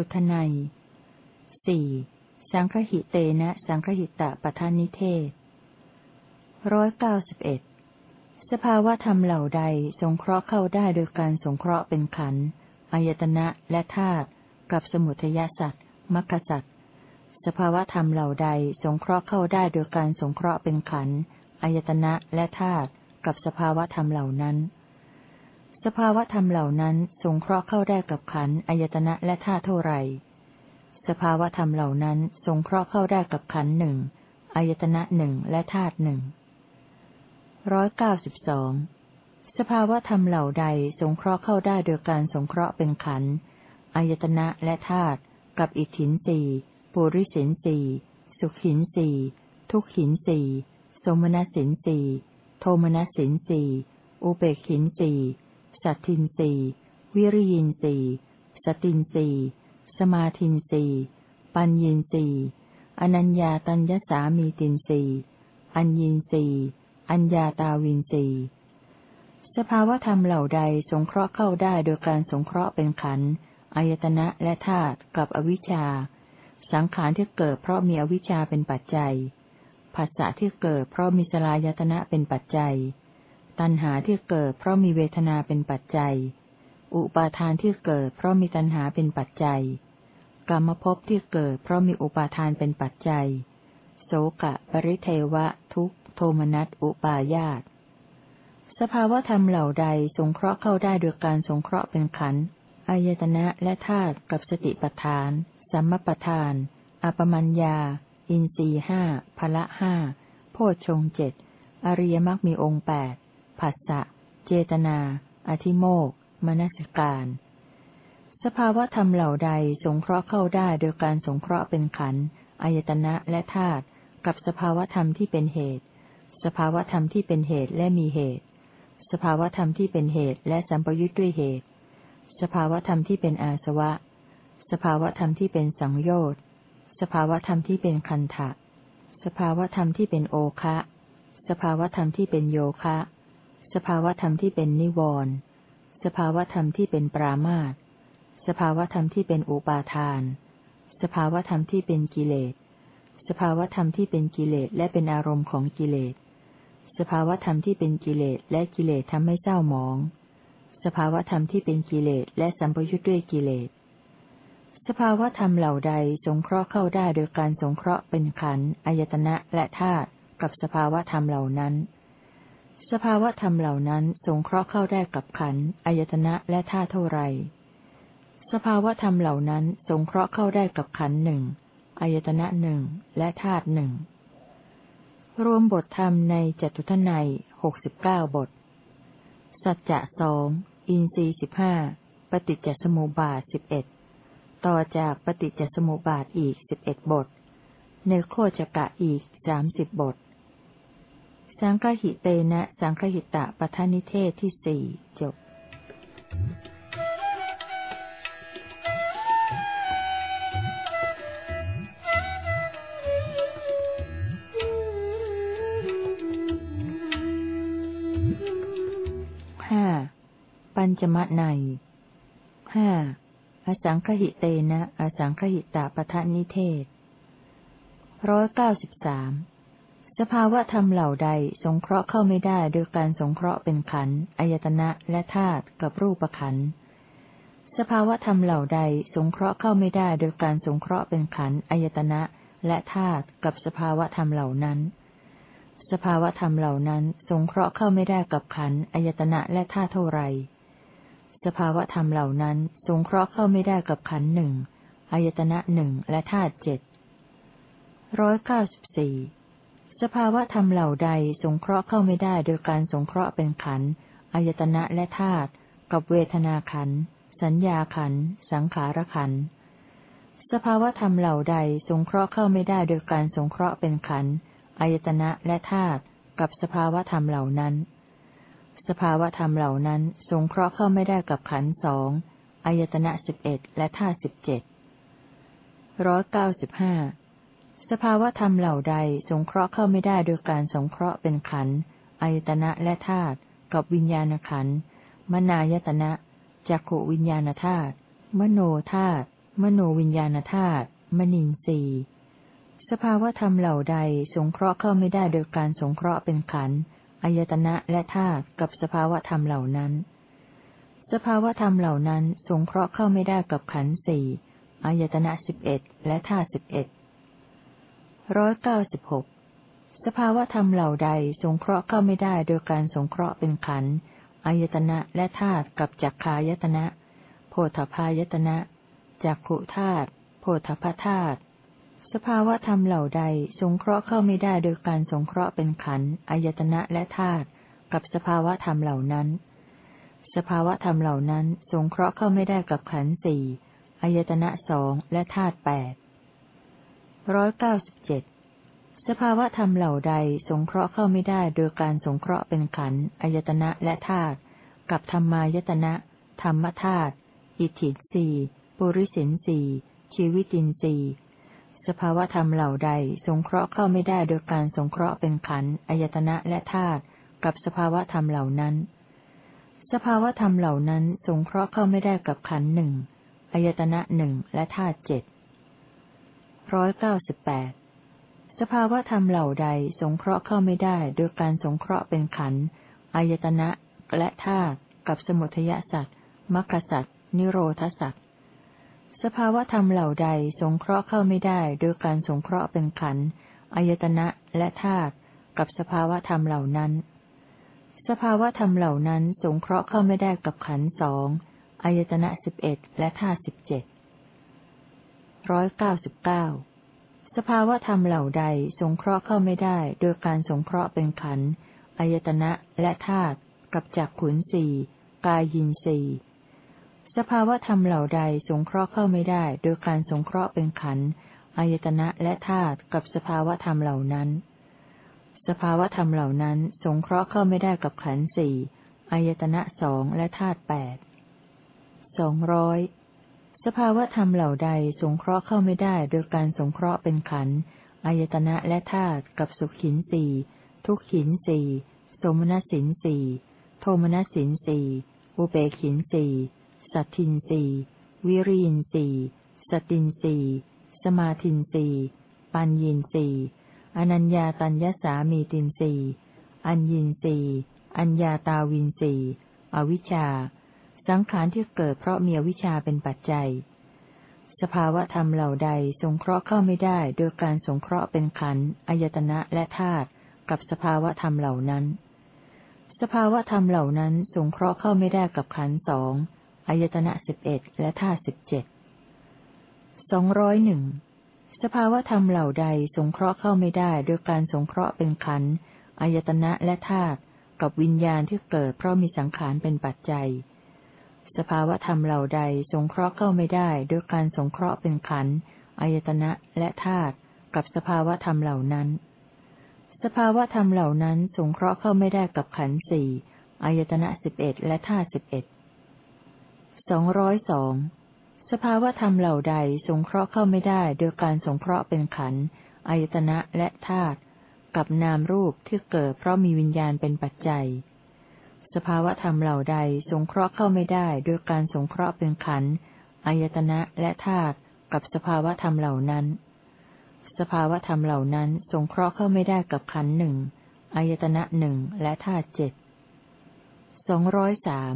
สุทนัยสี่สังคหิเตนะสังคหิตะปทานิเทศร้อยเก้าสิบเอ็ดสภาวะธรรมเหล่าใดสงเคราะห์เข้าได้โดยการสงเคราะห์เป็นขันธ์อายตนะและธาตุกับสมุทยสัตว์มรรคสัตว์สภาวะธรรมเหล่าใดสงเคราะห์เข้าได้โดยการสงเคราะห์เป็นขันธ์อายตนะและธาตุกับสภาวะธรรมเหล่านั้น สภาวะธรรมเหล่านั้นสงเคราะห์เข้าได้กับขันธ์อายตนะและธาตุเท่าไรสภาวะธรรมเหล่านั้นสงเคราะห์เข้าได้กับขันธ์หนึ่งอายตนะหนึ่งและธาตุหนึ่งร้อยเก้าสิบสองสภาวะธรรมเหล่าใดสงเคราะห์เข้าได้โดยการสงเคราะห์เป็นขันธ์อายตนะและธาตุกับอิทินสีปุริสินสีสุขินสีทุกขินสีสมณสินสีโทมณสินสีอุเบกขินสี สัตทินสีวิริยินสีสตินสีสมาธินสีปัญญินสีอนัญญาตัญญสามีตินสีอัญญินสีอัญญาตาวินสีสภาวธรรมเหล่าใดสงเคราะห์เข้าได้โดยการสงเคราะห์เป็นขันธ์อายตนะและธาตุกับอวิชชา สังขารที่เกิดเพราะมีอวิชชาเป็นปัจจัย ภาษาที่เกิดเพราะมีสลายตนะเป็นปัจจัย ตัณหาที่เกิด เพราะมีเวทนาเป็นปัจจัย อุปาทานที่เกิด เพราะมีตัณหาเป็นปัจจัย กรรมภพที่เกิด เพราะมีอุปาทานเป็นปัจจัย โสกะ ปริเทวะ ทุกโทมนัส อุปาญาต สภาวธรรมเหล่าใดสงเคราะห์เข้าได้โดยการสงเคราะห์เป็นขันธ์อายตนะและธาตุกับสติปัฏฐาน สัมมปทาน อปมัญญา อินทรีห้าพละห้าโพชฌงเจ็ดอริยมรรคมีองค์แปด ผัสสะ เจตนา อธิโมกมนสการ สภาวธรรมเหล่าใดสงเคราะห์เข้าได้โดยการสงเคราะห์เป็นขันธ์อายตนะและธาตุกับสภาวธรรมที่เป็นเหตุ สภาวธรรมที่เป็นเหตุและมีเหตุ สภาวธรรมที่เป็นเหตุและสัมปยุทธ์ด้วยเหตุ สภาวธรรมที่เป็นอาสวะ สภาวธรรมที่เป็นสังโยชน์ สภาวธรรมที่เป็นคันทะสภาวธรรมที่เป็นโอคะ สภาวธรรมที่เป็นโยคะ สภาวธรรมที่เป็นนิวรณ์สภาวธรรมที่เป็นปรามาตสภาวธรรมที่เป็นอุปาทาน สภาวธรรมที่เป็นกิเลส สภาวธรรมที่เป็นกิเลสและเป็นอารมณ์ของกิเลส สภาวธรรมที่เป็นกิเลสและกิเลสทำให้เศร้าหมอง สภาวธรรมที่เป็นกิเลสและสัมปยุทธ์ด้วยกิเลส สภาวธรรมเหล่าใดสงเคราะห์เข้าได้โดยการสงเคราะห์เป็นขันธ์อายตนะและธาตุกับสภาวธรรมเหล่านั้น สภาวะธรรมเหล่านั้นสงเคราะห์เข้าได้กับขันอายตนะและธาเท่าไร สภาวะธรรมเหล่านั้นสงเคราะห์เข้าได้กับขันหนึ่งอายตนะหนึ่งและธาตุหนึ่งรวมบทธรรมในจตุทนัยหกสิบเก้าบท สัจจะสองอินทรีสิบห้าปฏิจจสมุปบาทสิบเอ็ดต่อจากปฏิจจสมุปบาทอีกสิบเอ็ดบท ในโคจกะอีกสามสิบบท สังฆหิเตนะ สังฆหิตะปทานิเทศที่สี่จบห้าปัญจมะในห้าอสังคหิเตนะ อสังคหิตาปทะนิเทศร้อยเก้าสิบสาม สภาวะธรรมเหล่าใดสงเคราะห์เข้าไม่ได้โดยการสงเคราะห์เป็นขันธ์อายตนะและธาตุกับรูปขันธ์สภาวะธรรมเหล่าใดสงเคราะห์เข้าไม่ได้โดยการสงเคราะห์เป็นขันธ์อายตนะและธาตุกับสภาวะธรรมเหล่านั้น สภาวะธรรมเหล่านั้น สงเคราะห์เข้าไม่ได้กับขันธ์อายตนะและธาตุเท่าไร สภาวะธรรมเหล่านั้น สงเคราะห์เข้าไม่ได้กับขันธ์หนึ่งอายตนะหนึ่งและธาตุเจ็ดร้อยเก้าสิบสี่ สภาวะธรรมเหล่าใดสงเคราะห์เข้าไม่ได้โดยการสงเคราะห์เป็นขันอายตนะและธาตุกับเวทนาขันสัญญาขันสังขารขันสภาวะธรรมเหล่าใดสงเคราะห์เข้าไม่ได้โดยการสงเคราะห์เป็นขันอายตนะและธาตุกับสภาวะธรรมเหล่านั้น สภาวะธรรมเหล่านั้นสงเคราะห์เข้าไม่ได้กับขันสองอายตนะสิบเอ็ดและธาตุสิบเจ็ดร้อยเก้าสิบห้า สภาวธรรมเหล่าใดสงเคราะห์เข้าไม่ได้โดยการสงเคราะห์เป็นขันอายตนะและธาตุกับวิญญาณขันมนายตนะจักขวิญญาณธาตุมโนธาตุมโนวิญญาณธาตุมนินทรีย์สภาวธรรมเหล่าใดสงเคราะห์เข้าไม่ได้โดยการสงเคราะห์เป็นขันธ์อายตนะและธาตุกับสภาวธรรมเหล่านั้น สภาวธรรมเหล่านั้นสงเคราะห์เข้าไม่ได้กับขันธ์สี่อายตนะสิบเอ็ดและธาตุสิบเอ็ด ร้อยเก้าสิบหกสภาวธรรมเหล่าใดสงเคราะห์เข้าไม่ได้โดยการสงเคราะห์เป็นขันธ์อายตนะและธาตุกับจักขายตนะ โพธพายตนะ จักขุธาตุโพธพธาตุสภาวธรรมเหล่าใดสงเคราะห์เข้าไม่ได้โดยการสงเคราะห์เป็นขันธ์อายตนะและธาตุกับสภาวธรรมเหล่านั้น สภาวธรรมเหล่านั้นสงเคราะห์เข้าไม่ได้กับขันธ์สี่อายตนะสองและธาตุแปด ร้อยเก้าสิบเจ็ดสภาวะธรรมเหล่าใดสงเคราะห์เข้าไม่ได้โดยการสงเคราะห์เป็นขันธ์อายตนะและธาตุกับธรรมายตนะ ธรรมธาตุอิทธิสีปุริสินสีชีวิตินสีสภาวะธรรมเหล่าใด สงเคราะห์เข้าไม่ได้โดยการสงเคราะห์เป็นขันธ์อายตนะและธาตุกับสภาวะธรรมเหล่านั้น สภาวะธรรมเหล่านั้น สงเคราะห์เข้าไม่ได้กับขันธ์หนึ่งอายตนะหนึ่งและธาตุเจ็ด ร้อยเก้าสิบแปดสภาวธรรมเหล่าใดสงเคราะห์เข้าไม่ได้โดยการสงเคราะห์เป็นขันธ์อายตนะและธาตุกับสมุทยสัตว์มรรคสัตว์นิโรธสัตว์สภาวธรรมเหล่าใดสงเคราะห์เข้าไม่ได้โดยการสงเคราะห์เป็นขันธ์อายตนะและธาตุกับสภาวธรรมเหล่านั้น สภาวธรรมเหล่านั้นสงเคราะห์เข้าไม่ได้กับขันธ์สองอายตนะสิบเอ็ดและธาตุสิบเจ็ด ร้อยเก้าสิบเก้าสภาวธรรมเหล่าใดสงเคราะห์เข้าไม่ได้ โดยการสงเคราะห์เป็นขันธ์อายตนะและธาตุกับจักขุนสี่กายยินสี่สภาวธรรมเหล่าใดสงเคราะห์เข้าไม่ได้ โดยการสงเคราะห์เป็นขันธ์อายตนะและธาตุกับสภาวธรรมเหล่านั้น สภาวธรรมเหล่านั้น สงเคราะห์เข้าไม่ได้กับขันธ์สี่อายตนะสองและธาตุแปดสองร้อย สภาวธรรมเหล่าใดสงเคราะห์เข้าไม่ได้โดยการสงเคราะห์เป็นขันธ์อายตนะและธาตุกับสุขินสี่ทุกขินสี่สมณสินสี่โทมณสินสี่อุเบกินสี่สัตทินสี่วิริยินสี่สตินสี่สมาทินสี่ปัญญินสี่อนัญญาตัญญสามีตินสี่อัญญินสีอัญญาตาวินสี่อวิชชา สังขารที่เกิดเพราะมีวิชชาเป็นปัจจัย สภาวะธรรมเหล่าใดสงเคราะห์เข้าไม่ได้ โดยการสงเคราะห์เป็นขันธ์อายตนะและธาตุกับสภาวะธรรมเหล่านั้น สภาวะธรรมเหล่านั้นสงเคราะห์เข้าไม่ได้กับขันธ์สองอายตนะสิบเอ็ดและธาตุสิบเจ็ดสองร้อยหนึ่งสภาวธรรมเหล่าใดสงเคราะห์เข้าไม่ได้โดยการสงเคราะห์เป็นขันธ์อายตนะและธาตุกับวิญญาณที่เกิดเพราะมีสังขารเป็นปัจจัย สภาวธรรมเหล่าใดสงเคราะห์เข้าไม่ได้โดยการสงเคราะห์เป็นขันธ์อายตนะและธาตุกับสภาวธรรมเหล่านั้น สภาวธรรมเหล่านั้นสงเคราะห์เข้าไม่ได้กับขันธ์สี่อายตนะสิบเอ็ดและธาตุสิบเอ็ดสองร้อยสองสภาวธรรมเหล่าใดสงเคราะห์เข้าไม่ได้โดยการสงเคราะห์เป็นขันธ์อายตนะและธาตุกับนามรูปที่เกิดเพราะมีวิญญาณเป็นปัจจัย ภาวธรรมเหล่าใดสงเคราะห์เข้าไม่ได้โดยการสงเคราะห์เป็นขันธ์อายตนะและธาตุกับสภาวธรรมเหล่านั้น สภาวธรรมเหล่านั้นสงเคราะห์เข้าไม่ได้กับขันธ์หนึ่งอายตนะหนึ่งและธาตุเจ็ดสองร้อยสาม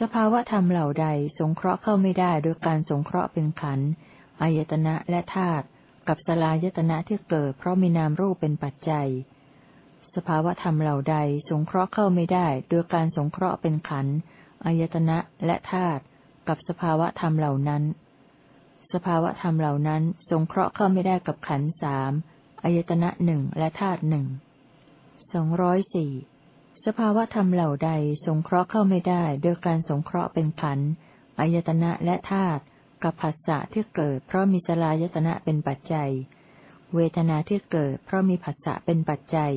สภาวธรรมเหล่าใดสงเคราะห์เข้าไม่ได้โดยการสงเคราะห์เป็นขันธ์อายตนะและธาตุกับสลายตนะที่เกิดเพราะมีนามรูปเป็นปัจจัย สภาวธรรมเหล่าใดสงเคราะห์เข้าไม่ได้โดยการสงเคราะห์เป็นขันธ์อายตนะและธาตุกับสภาวธรรมเหล่านั้น สภาวธรรมเหล่านั้นสงเคราะห์เข้าไม่ได้กับขันธ์สามอายตนะหนึ่งและธาตุหนึ่งสองร้อยสี่สภาวธรรมเหล่าใดสงเคราะห์เข้าไม่ได้โดยการสงเคราะห์เป็นขันธ์อายตนะและธาตุกับผัสสะที่เกิด เพราะมีสลายตนะเป็นปัจจัย เวทนาที่เกิด เพราะมีผัสสะเป็นปัจจัย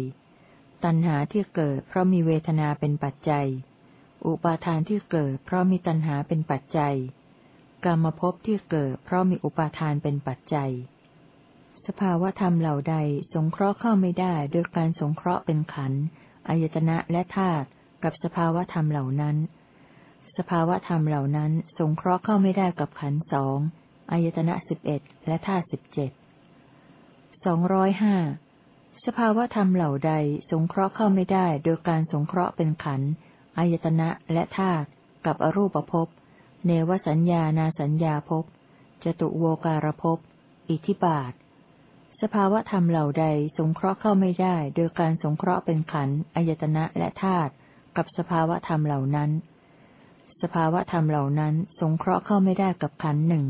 ตัณหาที่เกิด เพราะมีเวทนาเป็นปัจจัย อุปาทานที่เกิด เพราะมีตัณหาเป็นปัจจัย กรรมภพที่เกิด เพราะมีอุปาทานเป็นปัจจัย สภาวธรรมเหล่าใดสงเคราะห์เข้าไม่ได้โดยการสงเคราะห์เป็นขันธ์อายตนะและธาตุกับสภาวธรรมเหล่านั้น สภาวธรรมเหล่านั้นสงเคราะห์เข้าไม่ได้กับขันธ์สองอายตนะสิบเอ็ดและธาตุสิบเจ็ดสองร้อยห้า สภาวธรรมเหล่าใดสงเคราะห์เข้าไม่ได้โดยการสงเคราะห์เป็นขันธ์อายตนะและธาตุกับอรูปภพ เนวสัญญานาสัญญาภพจตุโวการภพ อิทิบาท สภาวธรรมเหล่าใดสงเคราะห์เข้าไม่ได้โดยการสงเคราะห์เป็นขันธ์อายตนะและธาตุกับสภาวธรรมเหล่านั้น สภาวธรรมเหล่านั้นสงเคราะห์เข้าไม่ได้กับขันธ์หนึ่ง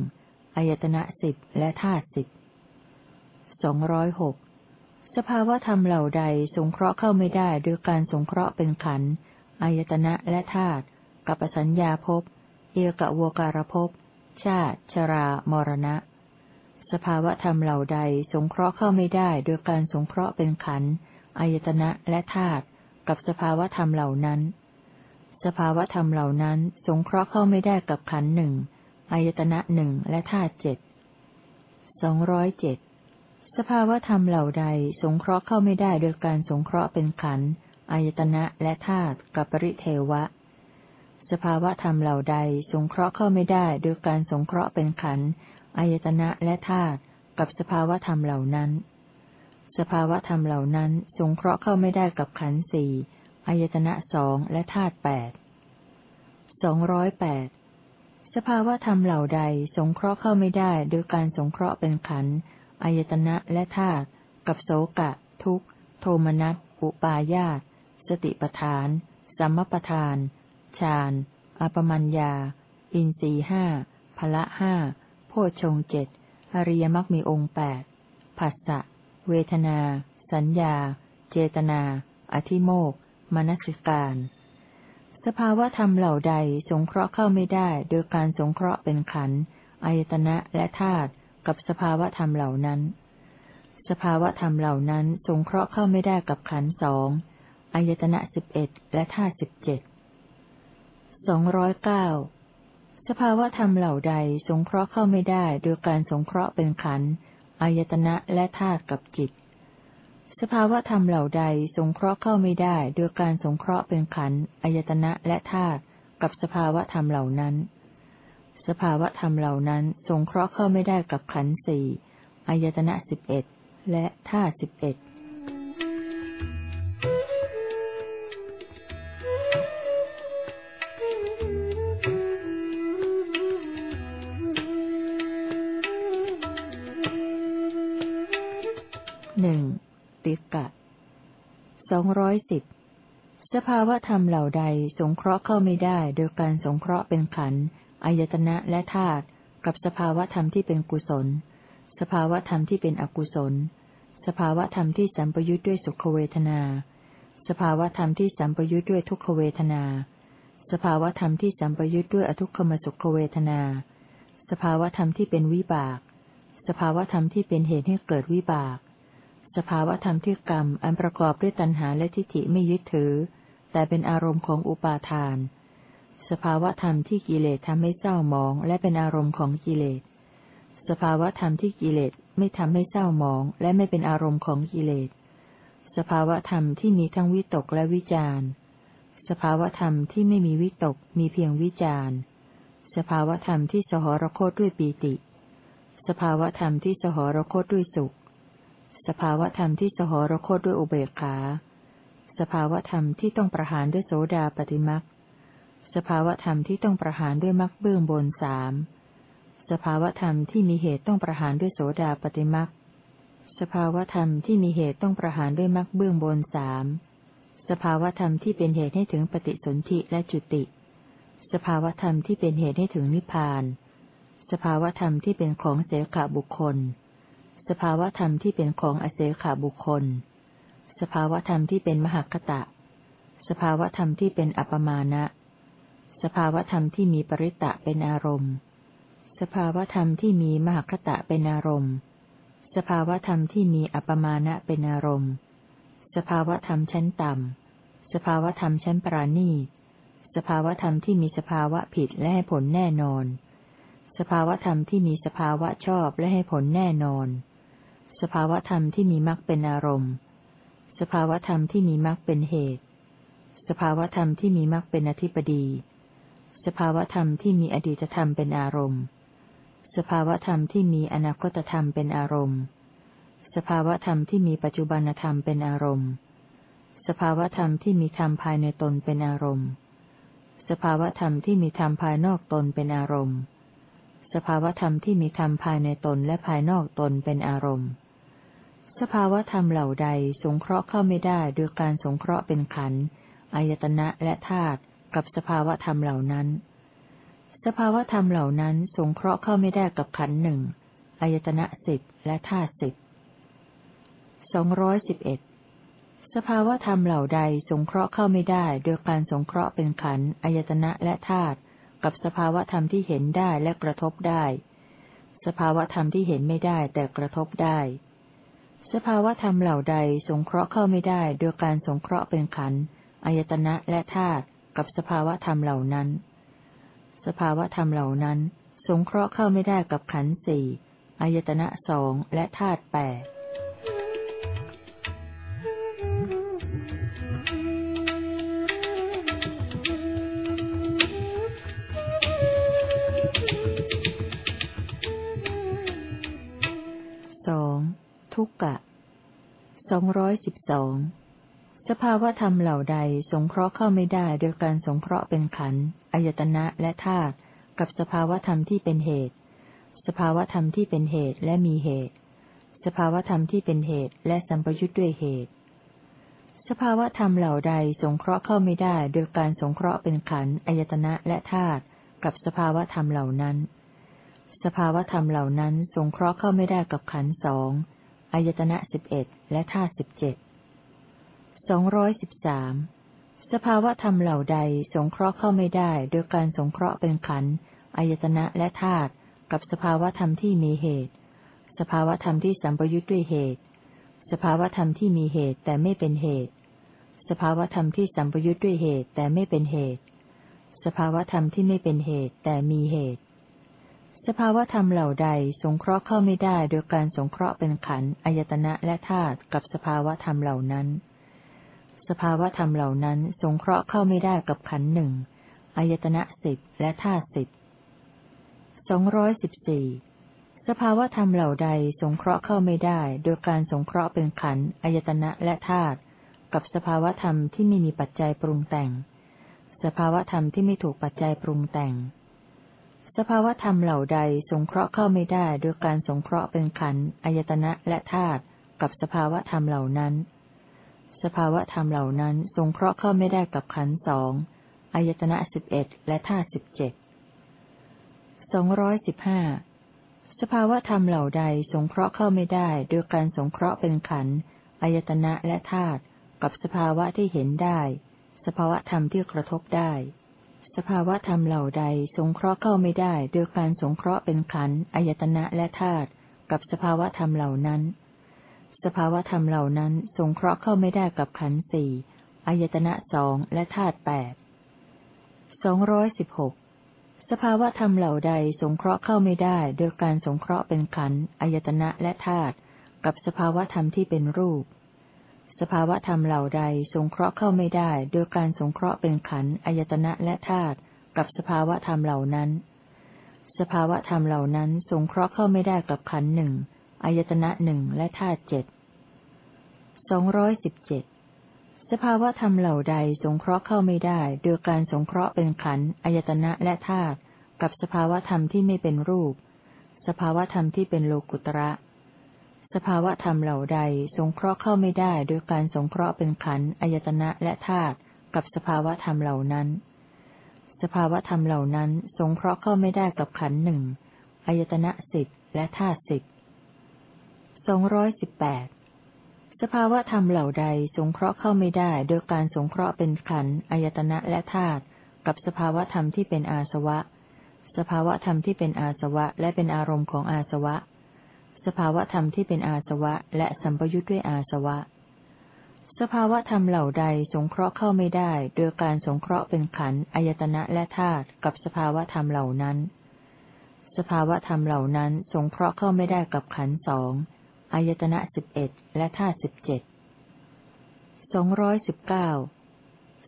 อายตนะสิบและธาตุสิบสองร้อยหก สภาวธรรมเหล่าใดสงเคราะห์เข้าไม่ได้โดยการสงเคราะห์เป็นขันอายตนะและธาตุกับสัญญาภพ เอกะวการภพ ชาติ ชรา มรณะ สภาวธรรมเหล่าใดสงเคราะห์เข้าไม่ได้โดยการสงเคราะห์เป็นขันอายตนะและธาตุกับสภาวธรรมเหล่านั้น สภาวธรรมเหล่านั้น สงเคราะห์เข้าไม่ได้กับขันหนึ่งอายตนะหนึ่งและธาตุเจ็ดสองร้อยเจ็ด สภาวธรรมเหล่าใดสงเคราะห์เข้าไม่ได้โดยการสงเคราะห์เป็นขันอายตนะและธาตุกับปริเทวะ สภาวธรรมเหล่าใดสงเคราะห์เข้าไม่ได้โดยการสงเคราะห์เป็นขันอายตนะและธาตุกับสภาวธรรมเหล่านั้น สภาวธรรมเหล่านั้นสงเคราะห์เข้าไม่ได้กับขันสี่อายตนะสองและธาตุแปดสองร้อยแปดสภาวธรรมเหล่าใดสงเคราะห์เข้าไม่ได้โดยการสงเคราะห์เป็นขัน อายตนะและธาตุกับโสกะ ทุกโทมนัสอุปาญาตสติปทาน สัมมปทานฌานอปมัญญา อินสีห้าพละห้าโพชงเจ็ดอริยมรรคมีองค์แปดผัสสะ เวทนา สัญญา เจตนา อธิโมกมนสิการ สภาวะธรรมเหล่าใดสงเคราะห์เข้าไม่ได้ โดยการสงเคราะห์เป็นขันอายตนะและธาตุ กับสภาวธรรมเหล่านั้น สภาวธรรมเหล่านั้นสงเคราะห์เข้าไม่ได้กับขันสองอายตนะสิบเอ็ดและธาตุสิบเจ็ดสองร้อยเก้าสภาวธรรมเหล่าใดสงเคราะห์เข้าไม่ได้โดยการสงเคราะห์เป็นขันอายตนะและธาตุกับจิต สภาวธรรมเหล่าใดสงเคราะห์เข้าไม่ได้โดยการสงเคราะห์เป็นขันอายตนะและธาตุกับสภาวธรรมเหล่านั้น สภาวะธรรมเหล่านั้น สงเคราะห์เข้าไม่ได้กับขันสี่อายตนะสิบเอ็ดและธาสิบเอ็ดหนึ่งติกะสองร้อยสิบสภาวะธรรมเหล่าใดสงเคราะห์เข้าไม่ได้โดยการสงเคราะห์เป็นขัน อายตนะและธาตุกับสภาวธรรมที่เป็นกุศล สภาวธรรมที่เป็นอกุศล สภาวธรรมที่สัมปยุทธ์ด้วยสุขเวทนา สภาวธรรมที่สัมปยุทธ์ด้วยทุกขเวทนา สภาวธรรมที่สัมปยุทธ์ด้วยอทุกขมสุขเวทนา สภาวธรรมที่เป็นวิบาก สภาวธรรมที่เป็นเหตุให้เกิดวิบาก สภาวธรรมที่กรรมอันประกอบด้วยตัณหาและทิฏฐิไม่ยึดถือ แต่เป็นอารมณ์ของอุปาทาน สภาวธรรมที่กิเลสทำให้เศร้าหมอง และเป็นอารมณ์ของกิเลส สภาวธรรมที่กิเลสไม่ทำให้เศร้าหมอง และไม่เป็นอารมณ์ของกิเลส สภาวธรรมที่มีทั้งวิตกและวิจารณ์ สภาวธรรมที่ไม่มีวิตกมีเพียงวิจารณ์ สภาวธรรมที่สหรคตด้วยปีติ สภาวธรรมที่สหรคตด้วยสุข สภาวธรรมที่สหรคตด้วยอุเบกขา สภาวธรรมที่ต้องประหารด้วยโสดาปฏิมัก สภาวธรรมที่ต้องประหารด้วยมักเบื้องบนสามสภาวธรรมที่มีเหตุต้องประหารด้วยโสดาปฏิมักสภาวธรรมที่มีเหตุต้องประหารด้วยมักเบื้องบนสามสภาวธรรมที่เป็นเหตุให้ถึงปฏิสนธิและจุติ สภาวธรรมที่เป็นเหตุให้ถึงนิพพาน สภาวธรรมที่เป็นของเสขบุคคล สภาวธรรมที่เป็นของอเสขาบุคคล สภาวธรรมที่เป็นมหคตะ สภาวธรรมที่เป็นอัปมาณะ สภาวธรรมที่มีปริตะเป็นอารมณ์ สภาวธรรมที่มีมหคตะเป็นอารมณ์ สภาวธรรมที่มีอัปมาณะเป็นอารมณ์ สภาวธรรมชั้นต่ำ สภาวธรรมชั้นปราณีสภาวธรรมที่มีสภาวะผิดและให้ผลแน่นอน สภาวธรรมที่มีสภาวะชอบและให้ผลแน่นอน สภาวธรรมที่มีมรรคเป็นอารมณ์ สภาวธรรมที่มีมรรคเป็นเหตุ สภาวธรรมที่มีมรรคเป็นอธิปดี สภาวธรรมที่มีอดีตธรรมเป็นอารมณ์ สภาวธรรมที่มีอนาคตธรรมเป็นอารมณ์ สภาวธรรมที่มีปัจจุบันธรรมเป็นอารมณ์ สภาวธรรมที่มีธรรมภายในตนเป็นอารมณ์ สภาวธรรมที่มีธรรมภายนอกตนเป็นอารมณ์ สภาวธรรมที่มีธรรมภายในตนและภายนอกตนเป็นอารมณ์ สภาวธรรมเหล่าใดสงเคราะห์เข้าไม่ได้โดยการสงเคราะห์เป็นขันธ์อายตนะและธาตุ กับสภาวธรรมเหล่านั้น สภาวธรรมเหล่านั้นสงเคราะห์เข้าไม่ได้กับขันหนึ่งอายตนะสิบและธาตุสิบสองร้อยสิบเอ็ดสภาวธรรมเหล่าใดสงเคราะห์เข้าไม่ได้ โดยการสงเคราะห์เป็นขันอายตนะและธาตุกับสภาวธรรมที่เห็นได้และกระทบได้ สภาวธรรมที่เห็นไม่ได้แต่กระทบได้ สภาวธรรมเหล่าใดสงเคราะห์เข้าไม่ได้ โดยการสงเคราะห์เป็นขันอายตนะและธาตุ กับสภาวะธรรมเหล่านั้น สภาวะธรรมเหล่านั้น สงเคราะห์เข้าไม่ได้กับขันธ์สี่อายตนะสองและธาตุแปดสองทุกกะสองร้อยสิบสอง สภาวธรรมเหล่าใดสงเคราะห์เข้าไม่ได้โดยการสงเคราะห์เป็นขันธ์อายตนะและธาตุกับสภาวธรรมที่เป็นเหตุ สภาวธรรมที่เป็นเหตุและมีเหตุ สภาวธรรมที่เป็นเหตุและสัมปยุทธ์ด้วยเหตุ สภาวธรรมเหล่าใดสงเคราะห์เข้าไม่ได้โดยการสงเคราะห์เป็นขันธ์อายตนะและธาตุกับสภาวธรรมเหล่านั้น สภาวธรรมเหล่านั้นสงเคราะห์เข้าไม่ได้กับขันธ์สองอายตนะสิบเอ็ดและธาตุสิบเจ็ด สองร้อยสิบสามสภาวะธรรมเหล่าใดสงเคราะห์เข้าไม่ได้โดยการสงเคราะห์เป็นขันธ์อายตนะและธาตุกับสภาวะธรรมที่มีเหตุ สภาวะธรรมที่สัมปยุทธ์ด้วยเหตุ สภาวะธรรมที่มีเหตุแต่ไม่เป็นเหตุ สภาวะธรรมที่สัมปยุทธ์ด้วยเหตุแต่ไม่เป็นเหตุ สภาวะธรรมที่ไม่เป็นเหตุแต่มีเหตุ สภาวะธรรมเหล่าใดสงเคราะห์เข้าไม่ได้โดยการสงเคราะห์เป็นขันธ์อายตนะและธาตุกับสภาวะธรรมเหล่านั้น สภาวธรรมเหล่านั้นสงเคราะห์เข้าไม่ได้กับขันหนึ่งอายตนะสิบและธาตุสิบสองร้อยสิบสี่สภาวธรรมเหล่าใดสงเคราะห์เข้าไม่ได้ โดยการสงเคราะห์เป็นขันอายตนะและธาตุกับสภาวธรรมที่ไม่มีปัจจัยปรุงแต่ง สภาวธรรมที่ไม่ถูกปัจจัยปรุงแต่ง สภาวธรรมเหล่าใดสงเคราะห์เข้าไม่ได้ โดยการสงเคราะห์เป็นขันอายตนะและธาตุกับสภาวธรรมเหล่านั้น สภาวะธรรมเหล่านั้นสงเคราะห์เข้าไม่ได้กับขันสองอายตนะสิบเอ็ดและธาตุสิบเจ็ดสองร้อยสิบห้าสภาวะธรรมเหล่าใดสงเคราะห์เข้าไม่ได้โดยการสงเคราะห์เป็นขันอายตนะและธาตุกับสภาวะที่เห็นได้ สภาวะธรรมที่กระทบได้ สภาวะธรรมเหล่าใดสงเคราะห์เข้าไม่ได้โดยการสงเคราะห์เป็นขันอายตนะและธาตุกับสภาวะธรรมเหล่านั้น สภาวธรรมเหล่านั้นสงเคราะห์เข้าไม่ได้กับขันสี่อายตนะสองและธาตุแปดสองร้อยสิบหกสภาวธรรมเหล่าใดสงเคราะห์เข้าไม่ได้โดยการสงเคราะห์เป็นขันอายตนะและธาตุกับสภาวธรรมที่เป็นรูป สภาวธรรมเหล่าใดสงเคราะห์เข้าไม่ได้โดยการสงเคราะห์เป็นขันอายตนะและธาตุกับสภาวธรรมเหล่านั้น สภาวธรรมเหล่านั้นสงเคราะห์เข้าไม่ได้กับขันหนึ่งอายตนะหนึ่งและธาตุเจ็ด สองร้อยสิบเจ็ดสภาวะธรรมเหล่าใดสงเคราะห์เข้าไม่ได้โดยการสงเคราะห์เป็นขันธ์อายตนะและธาตุกับสภาวะธรรมที่ไม่เป็นรูป สภาวะธรรมที่เป็นโลกุตระ สภาวะธรรมเหล่าใดสงเคราะห์เข้าไม่ได้โดยการสงเคราะห์เป็นขันธ์อายตนะและธาตุกับสภาวะธรรมเหล่านั้น สภาวะธรรมเหล่านั้นสงเคราะห์เข้าไม่ได้กับขันธ์หนึ่งอายตนะสิบและธาตุสิบสองร้อยสิบแปด สภาวะธรรมเหล่าใดสงเคราะห์เข้าไม่ได้โดยการสงเคราะห์เป็นขันธ์อายตนะและธาตุกับสภาวะธรรมที่เป็นอาสวะ สภาวะธรรมที่เป็นอาสวะ และเป็นอารมณ์ของอาสวะ สภาวะธรรมที่เป็นอาสวะ และสัมปยุทธ์ด้วยอาสวะ สภาวะธรรมเหล่าใดสงเคราะห์เข้าไม่ได้โดยการสงเคราะห์เป็นขันธ์อายตนะและธาตุกับสภาวะธรรมเหล่านั้น สภาวะธรรมเหล่านั้นสงเคราะห์เข้าไม่ได้กับขันธ์สอง อายตนะสิบเอ็ดและธาตุสิบเจ็ดสองร้อยสิบเก้า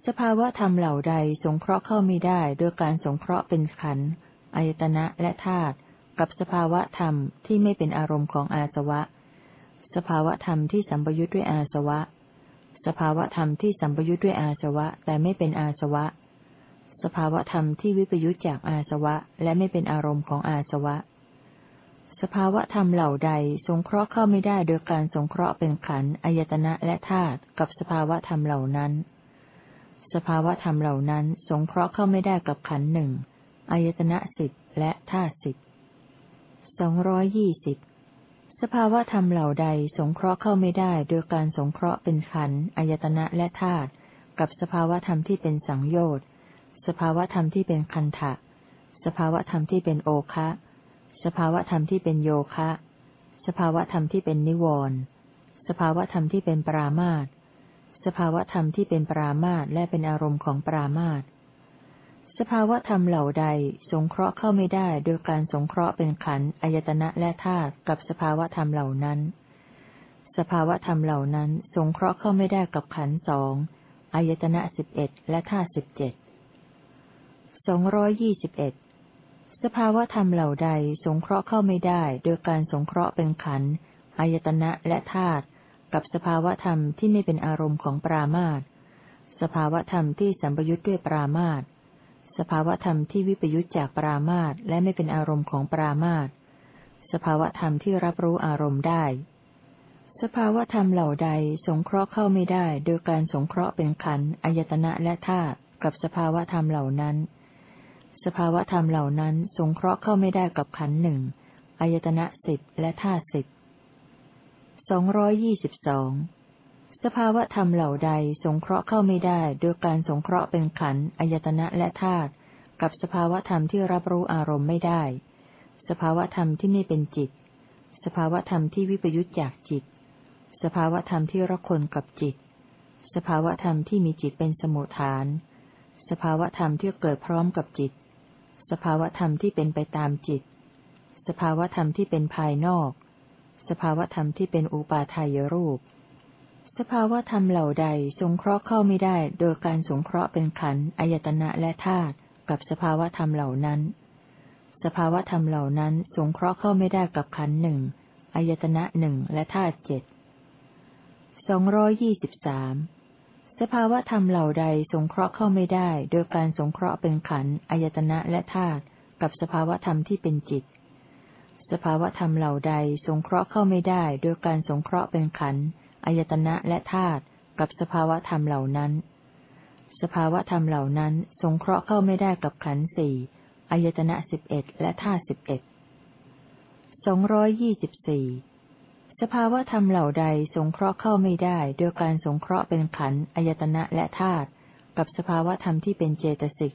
สภาวะธรรมเหล่าใดสงเคราะห์เข้าไม่ได้โดยการสงเคราะห์เป็นขันธ์อายตนะและธาตุกับสภาวะธรรมที่ไม่เป็นอารมณ์ของอาสวะ สภาวะธรรมที่สัมปยุทธ์ด้วยอาสวะ สภาวะธรรมที่สัมปยุทธ์ด้วยอาสวะแต่ไม่เป็นอาสวะ สภาวะธรรมที่วิปยุทธจากอาสวะและไม่เป็นอารมณ์ของอาสวะ สภาวะธรรมเหล่าใดสงเคราะห์เข้าไม่ได้โดยการสงเคราะห์เป็นขันธ์อายตนะและธาตุกับสภาวะธรรมเหล่านั้น สภาวะธรรมเหล่านั้นสงเคราะห์เข้าไม่ได้กับขันธ์หนึ่งอายตนะสิบและธาตุสิบสองร้อยยี่สิบสภาวะธรรมเหล่าใดสงเคราะห์เข้าไม่ได้โดยการสงเคราะห์เป็นขันธ์อายตนะและธาตุกับสภาวะธรรมที่เป็นสังโยชน์ สภาวะธรรมที่เป็นคันทะ สภาวะธรรมที่เป็นโอคะ สภาวะธรรมที่เป็นโยคะ สภาวะธรรมที่เป็นนิวรณ์สภาวะธรรมที่เป็นปรามาตสภาวะธรรมที่เป็นปรามาตและเป็นอารมณ์ของปรามาตสภาวะธรรมเหล่าใดสงเคราะห์เข้าไม่ได้โดยการสงเคราะห์เป็นขันธ์อายตนะและธาตุกับสภาวะธรรมเหล่านั้น สภาวะธรรมเหล่านั้นสงเคราะห์เข้าไม่ได้กับขันธ์สองอายตนะสิบเอ็ดและธาตุสิบเจ็ดสองร้อยยี่สิบเอ็ด สภาวะธรรมเหล่าใดสงเคราะห์เข้าไม่ได้โดยการสงเคราะห์เป็นขันธ์อายตนะและธาตุกับสภาวะธรรมที่ไม่เป็นอารมณ์ของปรามาตสภาวะธรรมที่สัมปยุทธ์ด้วยปรามาตสภาวธรรมที่วิปยุจจากปรามาตและไม่เป็นอารมณ์ของปรามาตสภาวธรรมที่รับรู้อารมณ์ได้ สภาวธรรมเหล่าใดสงเคราะห์เข้าไม่ได้โดยการสงเคราะห์เป็นขันธ์อายตนะและธาตุกับสภาวธรรมเหล่านั้น สภาวธรรมเหล่านั้นสงเคราะห์เข้าไม่ได้กับขันธ์หนึ่งอายตนะสิบและธาตุสิบสองร้อยยี่สิบสองสภาวะธรรมเหล่าใดสงเคราะห์เข้าไม่ได้โดยการสงเคราะห์เป็นขันธ์อายตนะและธาตุกับสภาวะธรรมที่รับรู้อารมณ์ไม่ได้ สภาวะธรรมที่ไม่เป็นจิต สภาวะธรรมที่วิปยุตจากจิต สภาวะธรรมที่รักคนกับจิต สภาวะธรรมที่มีจิตเป็นสมุทฐาน สภาวะธรรมที่เกิดพร้อมกับจิต สภาวธรรมที่เป็นไปตามจิต สภาวธรรมที่เป็นภายนอก สภาวธรรมที่เป็นอุปาทายรูป สภาวธรรมเหล่าใดสงเคราะห์เข้าไม่ได้ โดยการสงเคราะห์เป็นขันธ์อายตนะและธาตุกับสภาวธรรมเหล่านั้น สภาวธรรมเหล่านั้นสงเคราะห์เข้าไม่ได้กับขันธ์หนึ่งอายตนะหนึ่งและธาตุเจ็ดสองร้อยยี่สิบสาม สภาวะธรรมเหล่าใดสงเคราะห์เข้าไม่ได้ โดยการสงเคราะห์เป็นขันธ์อายตนะและธาตุกับสภาวะธรรมที่เป็นจิต สภาวะธรรมเหล่าใดสงเคราะห์เข้าไม่ได้ โดยการสงเคราะห์เป็นขันธ์อายตนะและธาตุกับสภาวะธรรมเหล่านั้น สภาวะธรรมเหล่านั้น สงเคราะห์เข้าไม่ได้กับขันธ์สี่อายตนะสิบเอ็ดและธาตุสิบเอ็ดสองร้อยยี่สิบสี่ สภาวธรรมเหล่าใดสงเคราะห์เข้าไม่ได้โดยการสงเคราะห์เป็นขันธ์อายตนะและธาตุกับสภาวธรรมที่เป็นเจตสิก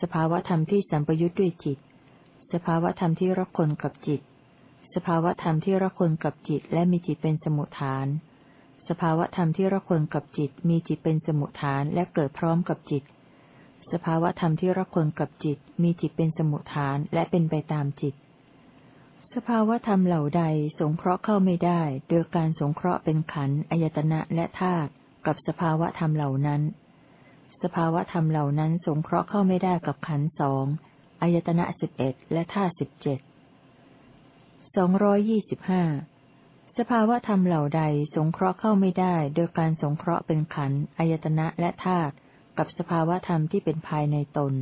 สภาวธรรมที่สัมปยุทธ์ด้วยจิต สภาวธรรมที่รักคนกับจิต สภาวธรรมที่รักคนกับจิตและมีจิตเป็นสมุทฐาน สภาวธรรมที่ระคนกับจิต มีจิตเป็นสมุทฐานและเกิดพร้อมกับจิต สภาวธรรมที่ระคนกับจิต มีจิตเป็นสมุทฐานและเป็นไปตามจิต สภาวธรรมเหล่าใดสงเคราะห์เข้าไม่ได้ โดยการสงเคราะห์เป็นขันธ์อายตนะและธาตุกับสภาวธรรมเหล่านั้น สภาวธรรมเหล่านั้นสงเคราะห์เข้าไม่ได้กับขันธ์สองอายตนะสิบเอ็ดและธาตุสิบเจ็ดสองร้อยยี่สิบห้าสภาวธรรมเหล่าใดสงเคราะห์เข้าไม่ได้ โดยการสงเคราะห์เป็นขันธ์อายตนะและธาตุกับสภาวธรรมที่เป็นภายในตน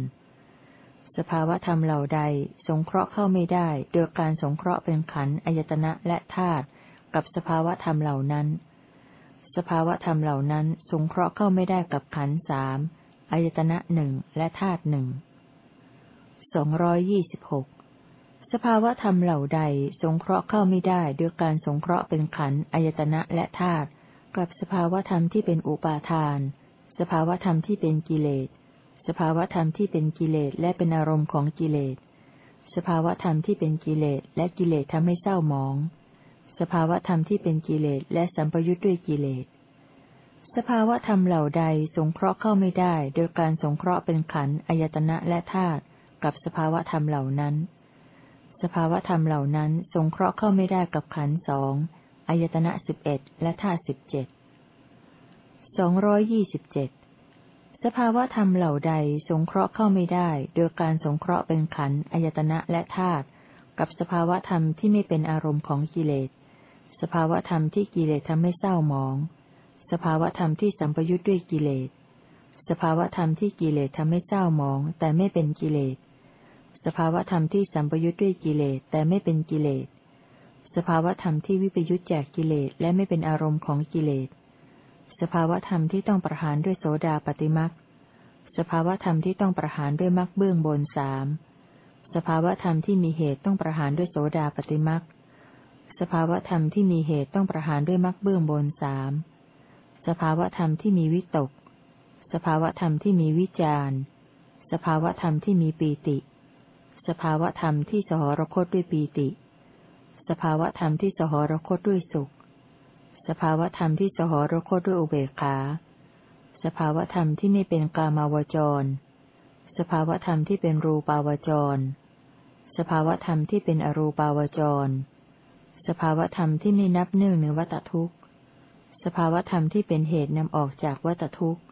สภาวธรรมเหล่าใด สงเคราะห์เข้าไม่ได้ โดยการสงเคราะห์เป็นขันธ์อายตนะและธาตุกับสภาวธรรมเหล่านั้น สภาวธรรมเหล่านั้น สงเคราะห์เข้าไม่ได้กับขันธ์สามอายตนะหนึ่งและธาตุหนึ่งสองร้อยยี่สิบหกสภาวธรรมเหล่าใด สงเคราะห์เข้าไม่ได้ด้วยการสงเคราะห์เป็นขันธ์อายตนะและธาตุกับสภาวธรรมที่เป็นอุปาทาน สภาวธรรมที่เป็นกิเลส สภาวธรรมที่เป็นกิเลสและเป็นอารมณ์ของกิเลส สภาวธรรมที่เป็นกิเลสและกิเลสทำให้เศร้าหมอง สภาวธรรมที่เป็นกิเลสและสัมปยุทธ์ด้วยกิเลส สภาวธรรมเหล่าใดสงเคราะห์เข้าไม่ได้โดยการสงเคราะห์เป็นขันธ์อายตนะและธาตุกับสภาวธรรมเหล่านั้น สภาวธรรมเหล่านั้นสงเคราะห์เข้าไม่ได้กับขันธ์สองอายตนะสิบเอ็ดและธาตุสิบเจ็ดสองร้อยยี่สิบเจ็ด สภาวะธรรมเหล่าใดสงเคราะห์เข้าไม่ได้ โดยการสงเคราะห์เป็นขันธ์อายตนะและธาตุกับสภาวะธรรมที่ไม่เป็นอารมณ์ของกิเลส สภาวะธรรมที่กิเลสทำให้เศร้าหมอง สภาวะธรรมที่สัมปยุทธ์ด้วยกิเลส สภาวะธรรมที่กิเลสทำให้เศร้าหมอง แต่ไม่เป็นกิเลส สภาวะธรรมที่สัมปยุทธ์ด้วยกิเลสแต่ไม่เป็นกิเลส สภาวะธรรมที่วิปยุทธ์จากกิเลสและไม่เป็นอารมณ์ของกิเลส สภาวะธรรมที่ต้องประหารด้วยโสดาปฏิมักสภาวะธรรมที่ต้องประหารด้วยมักเบื้องบนสามสภาวะธรรมที่มีเหตุต้องประหารด้วยโสดาปฏิมักสภาวะธรรมที่มีเหตุต้องประหารด้วยมักเบื้องบนสามสภาวะธรรมที่มีวิตก สภาวะธรรมที่มีวิจารสภาวะธรรมที่มีปีติ สภาวะธรรมที่สหรคตด้วยปีติ สภาวะธรรมที่สหรคตด้วยสุข สภาวะธรรมที่สหรคตด้วยอุเบกขา สภาวะธรรมที่ไม่เป็นกามาวจร สภาวธรรมที่เป็นรูปาวจร สภาวธรรมที่เป็นอรูปาวจร สภาวธรรมที่ไม่นับเนื่องในวัตทุกข์ สภาวธรรมที่เป็นเหตุนำออกจากวัตทุกข์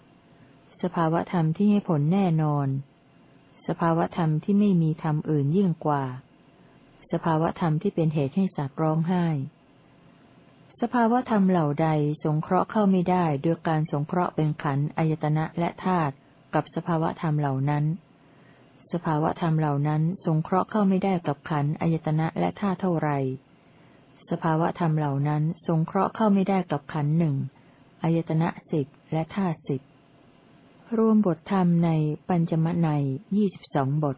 สภาวธรรมที่ให้ผลแน่นอน สภาวธรรมที่ไม่มีธรรมอื่นยิ่งกว่า สภาวธรรมที่เป็นเหตุให้สัตว์ร้องไห้ สภาวธรรมเหล่าใดสงเคราะห์เข้าไม่ได้โดยการสงเคราะห์เป็นขันธ์อายตนะและธาตุกับสภาวะธรรมเหล่านั้น สภาวะธรรมเหล่านั้นสงเคราะห์เข้าไม่ได้กับขันธ์อายตนะและท่าเท่าไร สภาวะธรรมเหล่านั้นสงเคราะห์เข้าไม่ได้กับขันธ์หนึ่งอายตนะสิบและท่าสิบรวมบทธรรมในปัญจมนัยยี่สิบสองบท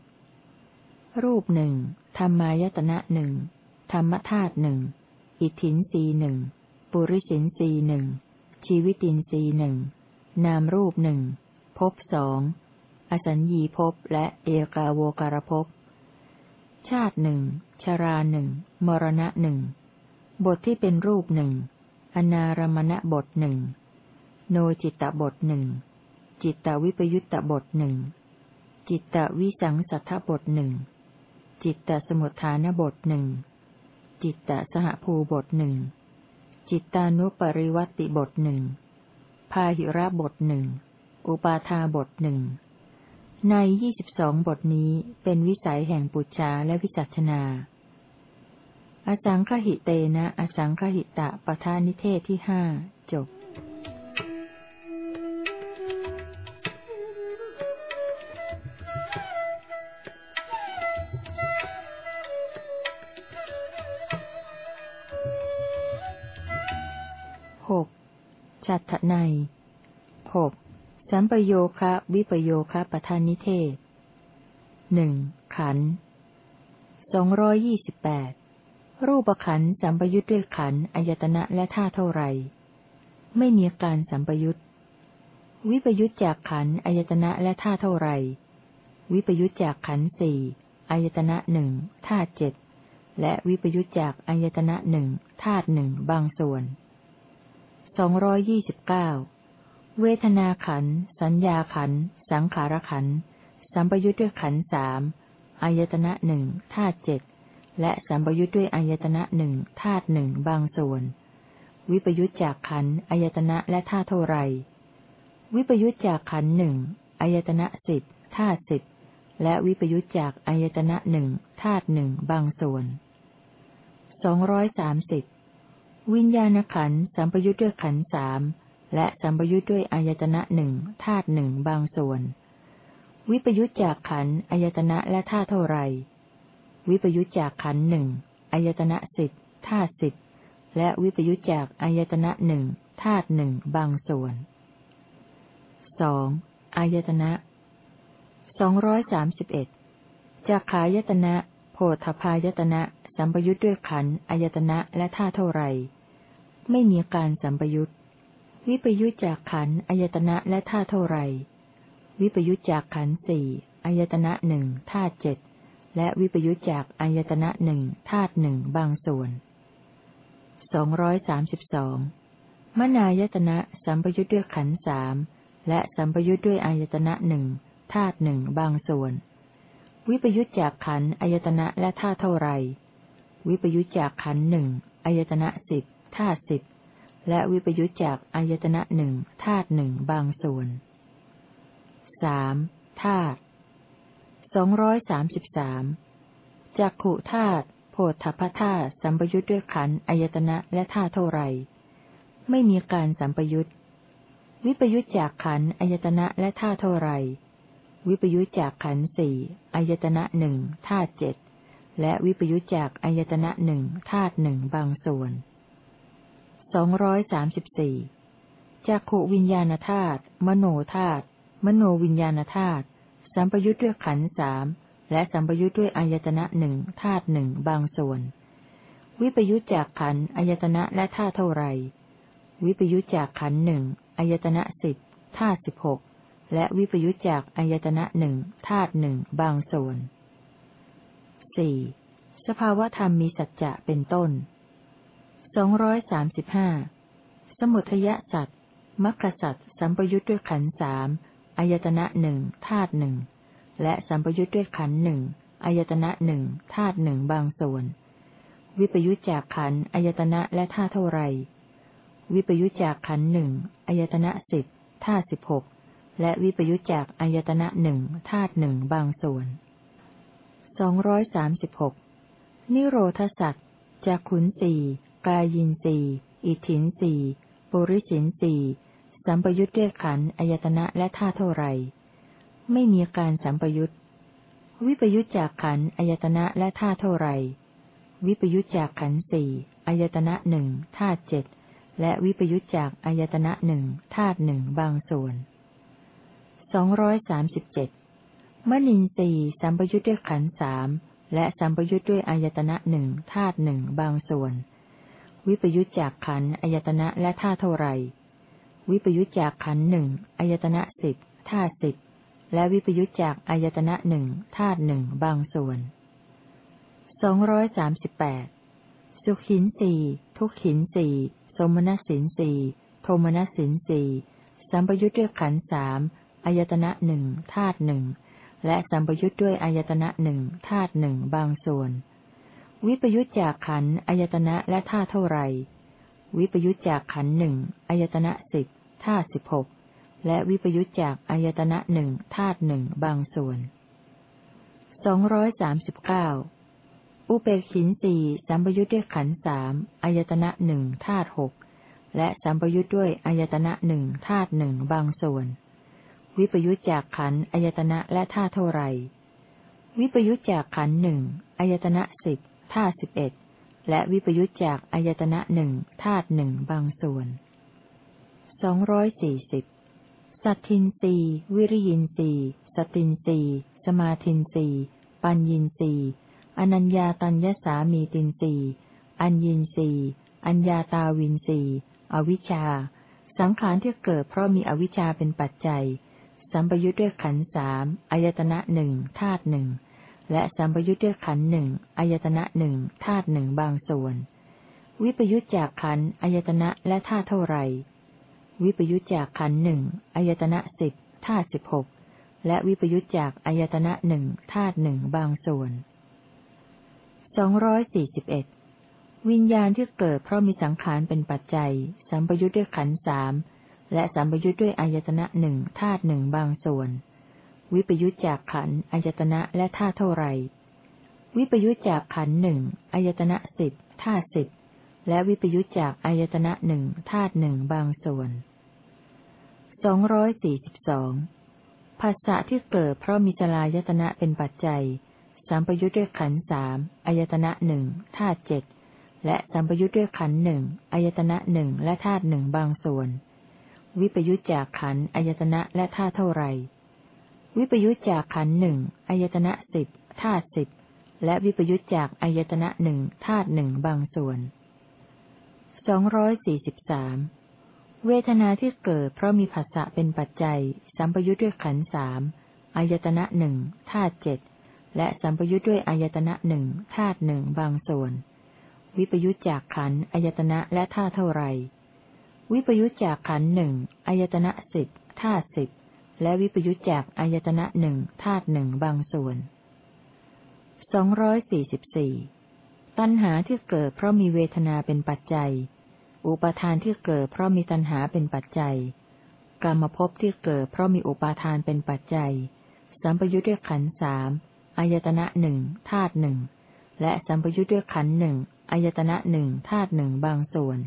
รูปหนึ่งธรรมายตนะหนึ่งธรรมธาตุหนึ่ง อิทินรีหนึ่ง ปุริสินรีหนึ่ง ชีวิตินรีหนึ่ง นามรูปหนึ่ง ภพสอง อสัญญีภพและเอกาโวการภพ ชาติหนึ่งชาราหนึ่ง มรณะหนึ่ง บทที่เป็นรูปหนึ่ง อนารมณบทหนึ่ง โนจิตตบทหนึ่ง จิตตวิปยุตตบทหนึ่ง จิตตวิสังสัทธบทหนึ่ง จิตตสมุทฐานบทหนึ่ง จิตตสหภูบทหนึ่ง จิตตานุปริวัติบทหนึ่ง พาหิระบทหนึ่ง อุปาทาบทหนึ่ง ในยี่สิบสองบทนี้เป็นวิสัยแห่งปุจฉาและวิจัชนา อสังคหิเตนะ อสังคหิตะปทานิเทศที่ห้าจบ ในหกสัมปโยคะวิปโยคะปทานนิเทศหนึ่งขันสองร้อยยี่สิบแปดรูปขันสัมปยุทธ์ด้วยขันอายตนะและท่าเท่าไร ไม่มีการสัมปยุทธ์วิปยุทธจากขันอายตนะและท่าเท่าไร วิปยุทธจากขันสี่อายตนะหนึ่งธาเจ็ดและวิปยุทธจากอายตนะหนึ่งธาตุหนึ่งบางส่วน สองร้อยยี่สิบเก้าเวทนาขัน สัญญาขัน สังขารขัน สัมปยุทธ์ด้วยขันสามอายตนะหนึ่งธาตุเจ็ด และสัมปยุทธ์ด้วยอายตนะหนึ่งธาตุหนึ่งบางส่วน วิปยุทธจากขันอายตนะและธาตุเท่าไร วิปยุทธจากขันหนึ่งอายตนะสิบธาตุสิบ และวิปยุทธจากอายตนะหนึ่งธาตุหนึ่งบางส่วนสองร้อยสามสิบ วิญญาณขันสัมปยุทธ์ด้วยขันสามและสัมปยุทธ์ด้วยอายตนะหนึ่งธาตุหนึ่งบางส่วน วิปยุทธจากขันอายตนะและธาตุเท่าไรวิปยุทธจากขันหนึ่งอายตนะสิบธาตุสิบและวิปยุทธจากอายตนะหนึ่งธาตุหนึ่งบางส่วนสองอายตนะสองร้อยสามสิบเอ็ดจากขายตนะโพธพายตนะ สัมปยุทธ์ด้วยขันอายตนะและธาตุเท่าไร ไม่มีการสัมปยุทธวิปยุจจากขันอายตนะและธาตุเท่าไร วิปยุจจากขันสี่อายตนะหนึ่งธาตุเจ็ดและวิปยุจจากอายตนะหนึ่งธาตุหนึ่งบางส่วนสองร้อยสามสิบสองมนายตนะสัมปยุจด้วยขันสามและสัมปยุจด้วยอายตนะหนึ่งธาตุหนึ่งบางส่วน วิปยุจจากขันอายตนะและธาตุเท่าไร วิปยุจจากขันหนึ่งอายตนะสิบ ธาตุสิบและวิปยุจจากอายตนะหนึ่งธาตุหนึ่งบางส่วนสามธาตุสองร้อยสามสิบสามจักขุธาตุโพธพธาตุสัมปยุทธ์ด้วยขันอายตนะและธาตุเท่าไร ไม่มีการสัมปยุทธ์วิปยุทธจากขันอายตนะและธาตุเท่าไร วิปยุทธจากขันสี่อายตนะหนึ่งธาตุเจ็ดและวิปยุทธจากอายตนะหนึ่งธาตุหนึ่งบางส่วน สองร้อยสามสิบสี่จากขวิญญาณธาตุ มโนธาตุ มโนวิญญาณธาตุ สัมปยุทธ์ด้วยขันธ์สาม และสัมปยุทธ์ด้วยอายตนะหนึ่งธาตุหนึ่งบางส่วน วิปยุทธจากขันธ์อายตนะและธาตุเท่าไร วิปยุทธจากขันธ์หนึ่งอายตนะสิบธาตุสิบหก และวิปยุทธจากอายตนะหนึ่งธาตุหนึ่งบางส่วนสี่สภาวธรรมมีสัจจะเป็นต้น สองร้อยสามสิบห้าสมุทยสัตว์มรรคสัตว์สัมปยุทธ์ด้วยขันสามอายตนะหนึ่งธาตุหนึ่งและสัมปยุทธ์ด้วยขันหนึ่งอายตนะหนึ่งธาตุหนึ่งบางส่วน วิปยุทธจากขันอายตนะและธาตุเท่าไร วิปยุทธจากขันหนึ่งอายตนะสิบธาตุสิบหกและวิปยุทธจากอายตนะหนึ่งธาตุหนึ่งบางส่วนสองร้อยสามสิบหกนิโรธสัตว์จากขุนสี่ กายินสีอิทินสีปุริสินสีสัมปยุทธ์ด้วยขันอายตนะและท่าเท่าไร ไม่มีการสัมปยุทธ์วิปยุทธจากขันอายตนะและท่าเท่าไร วิปยุทธจากขันสี่อายตนะหนึ่งธาตุเจ็ดและวิปยุทธจากอายตนะหนึ่งธาตุหนึ่งบางส่วนสองร้อยสามสิบเจ็ดมนินทรีสัมปยุทธ์ด้วยขันสามและสัมปยุทธ์ด้วยอายตนะหนึ่งธาตุหนึ่งบางส่วน วิปยุทธจากขันอายตนะและธาเท่าไร วิปยุจจากขันหนึ่งอายตนะสิบธาสิบและวิปยุจจากอายตนะหนึ่งธาตุหนึ่งบางส่วนสองร้อยสามสิบแปดสุขินสีทุกขินสีสมณสินสีโทมณสินสีสัมปยุจด้วยขันสามอายตนะหนึ่งธาตุหนึ่งและสัมปยุจด้วยอายตนะหนึ่งธาตุหนึ่งบางส่วน วิปยุจจากขันอายตนะและธาเท่าไร วิปยุจจากขันหนึ่งอายตนะสิบธาสิบหกและวิปยุจจากอายตนะหนึ่งธาตุหนึ่งบางส่วนสองร้อยสามสิบเก้าอุเบกขินสี่สัมปยุจด้วยขันสามอายตนะหนึ่งธาตุหกและสัมปยุจด้วยอายตนะหนึ่งธาตุหนึ่งบางส่วน วิปยุจจากขันอายตนะและธาตุเท่าไร วิปยุจจากขันหนึ่งอายตนะสิบาตุสิบเอ็ดและวิปยุจจากอายตนะหนึ่งธาตุหนึ่งบางส่วนสองร้อยสี่สิบสัตทินรีวิริยินรีสตินรีสมาทินรีปัญญินรีอนัญญาตัญญสามีตินรีอัญญินรีอัญญาตาวินรีอวิชชา สังขารที่เกิดเพราะมีอวิชชาเป็นปัจจัย สัมปยุทธ์ด้วยขันสามอายตนะหนึ่งธาตุหนึ่ง และสัมปยุทธ์ด้วยขันหนึ่งอายตนะหนึ่งธาตุหนึ่งบางส่วน วิปยุทธจากขันอายตนะและธาตุเท่าไรวิปยุจจากขันหนึ่งอายตนะสิบธาตุสิบหกและวิปยุจจากอายตนะหนึ่งธาตุหนึ่งบางส่วนสองร้อยสี่สิบเอ็ดวิญญาณที่เกิดเพราะมีสังขารเป็นปัจจัย สัมปยุจด้วยขันสามและสัมปยุจด้วยอายตนะหนึ่งธาตุหนึ่งบางส่วน วิปยุจจากขันอายตนะและธาเท่าไร วิปยุจจากขันหนึ่งอายตนะสิบธาสิบและวิปยุจจากอายตนะหนึ่งธาตุหนึ่งบางส่วนสองร้อยสี่สิบสองภาษะที่เกิดเพราะมีสลายตนะเป็นปัจจัย สัมปยุทธ์ด้วยขันสามอายตนะหนึ่งธาตุเจ็ดและสัมปยุทธ์ด้วยขันหนึ่งอายตนะหนึ่งและธาตุหนึ่งบางส่วน วิปยุทธจากขันอายตนะและธาตุเท่าไร วิปยุทธจากขันหนึ่งอายตนะสิบธาตุสิบและวิปยุทธจากอายตนะหนึ่งธาตุหนึ่งบางส่วนสองร้อยสี่สิบสามเวทนาที่เกิดเพราะมีผัสสะเป็นปัจจัย สัมปยุทธ์ด้วยขันสามอายตนะหนึ่งธาตุเจ็ดและสัมปยุทธ์ด้วยอายตนะหนึ่งธาตุหนึ่งบางส่วน วิปยุทธจากขันอายตนะและธาตุเท่าไร วิปยุทธจากขันหนึ่งอายตนะสิบธาตุสิบ และวิปยุทธจากอายตนะหนึ่งธาตุหนึ่งบางส่วนสองร้อยสี่สิบสี่ตัณหาที่เกิดเพราะมีเวทนาเป็นปัจจัย อุปทานที่เกิดเพราะมีตัณหาเป็นปัจจัย กรรมภพที่เกิดเพราะมีอุปาทานเป็นปัจจัย สัมปยุทธ์ด้วยขันสามอายตนะหนึ่งธาตุหนึ่ง และสัมปยุทธ์ด้วยขันหนึ่งอายตนะหนึ่งธาตุหนึ่งบางส่วน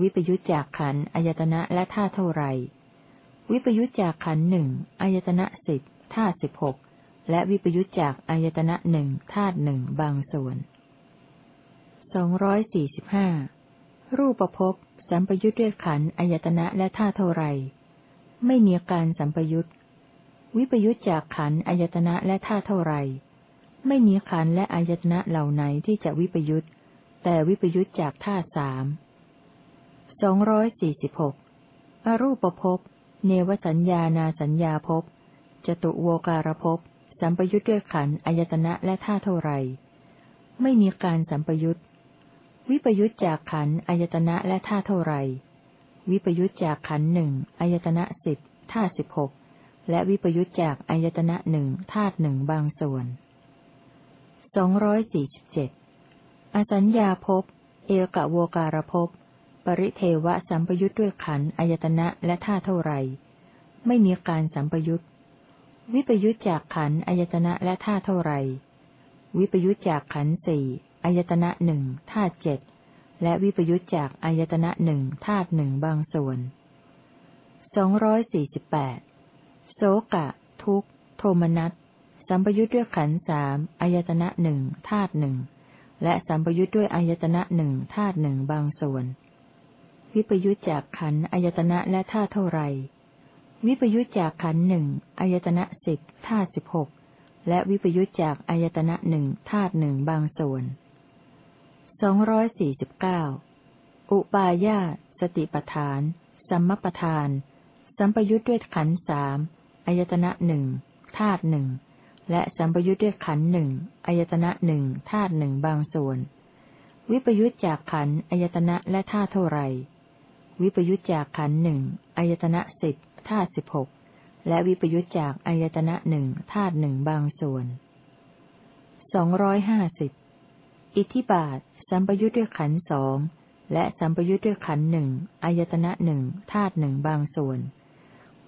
วิปยุทธจากขันอายตนะและธาตุเท่าไร วิปยุทธจากขันหนึ่งอายตนะสิบธาตุสิบหกและวิปยุทธจากอายตนะหนึ่งธาตุหนึ่งบางส่วนสองร้อยสี่สิบห้ารูปภพสัมปยุทธ์ด้วยขันอายตนะและธาตุเท่าไร ไม่มีการสัมปยุทธ์วิปยุทธจากขันอายตนะและธาตุเท่าไร ไม่มีขันและอายตนะเหล่าไหนที่จะวิปยุทธแต่วิปยุทธจากธาตุสามสองร้อยสี่สิบหกอรูปภพ เนวสัญญานาสัญญาภพจตุโวการภพสัมปยุทธ์ด้วยขันอายตนะและธาเท่าไรไม่มีการสัมปยุทธ์วิปยุทธ์จากขันอายตนะและธาเท่าไรวิปยุทธ์จากขันหนึ่งอายตนะสิบธาสิบหกและวิปยุทธ์จากอายตนะหนึ่งธาตุหนึ่งบางส่วนสองร้อยสี่สิบเจ็ดอสัญญาภพเอกะโวการภพ ปริเทวะสัมปยุทธ์ด้วยขันอายตนะและท่าเท่าไรไม่มีการสัมปยุทธ์วิปยุทธจากขันอายตนะและท่าเท่าไรวิปยุทธจากขันสี่อายตนะหนึ่งธาเจ็ดและวิปยุทธจากอายตนะหนึ่งธาตุหนึ่งบางส่วนสองร้อยสี่สิบแปดโสกะ ทุกโทมนัสสัมปยุทธ์ด้วยขันสามอายตนะหนึ่งธาตุหนึ่งและสัมปยุทธ์ด้วยอายตนะหนึ่งธาตุหนึ่งบางส่วน วิปยุทธจากขันอายตนะและธาเท่าไร วิปยุทธจากขันหนึ่งอายตนะสิบธาสิบหกและวิปยุทธจากอายตนะหนึ่งธาตุหนึ่งบางส่วนสองร้อยสี่สิบเก้าอุปาญาสติปทาน สัมมปทาน สัมปยุทธ์ด้วยขันสามอายตนะหนึ่งธาตุหนึ่งและสัมปยุทธ์ด้วยขันหนึ่งอายตนะหนึ่งธาตุหนึ่งบางส่วน วิปยุทธจากขันอายตนะและธาตุเท่าไร วิปยุทธจากขันหนึ่งอายตนะสิบธาตุสิบหกและวิปยุทธจากอายตนะหนึ่งธาตุหนึ่งบางส่วนสองร้อยห้าสิบอิทธิบาท สัมปยุทธ์ด้วยขันสองและสัมปยุทธ์ด้วยขันหนึ่งอายตนะหนึ่งธาตุหนึ่งบางส่วน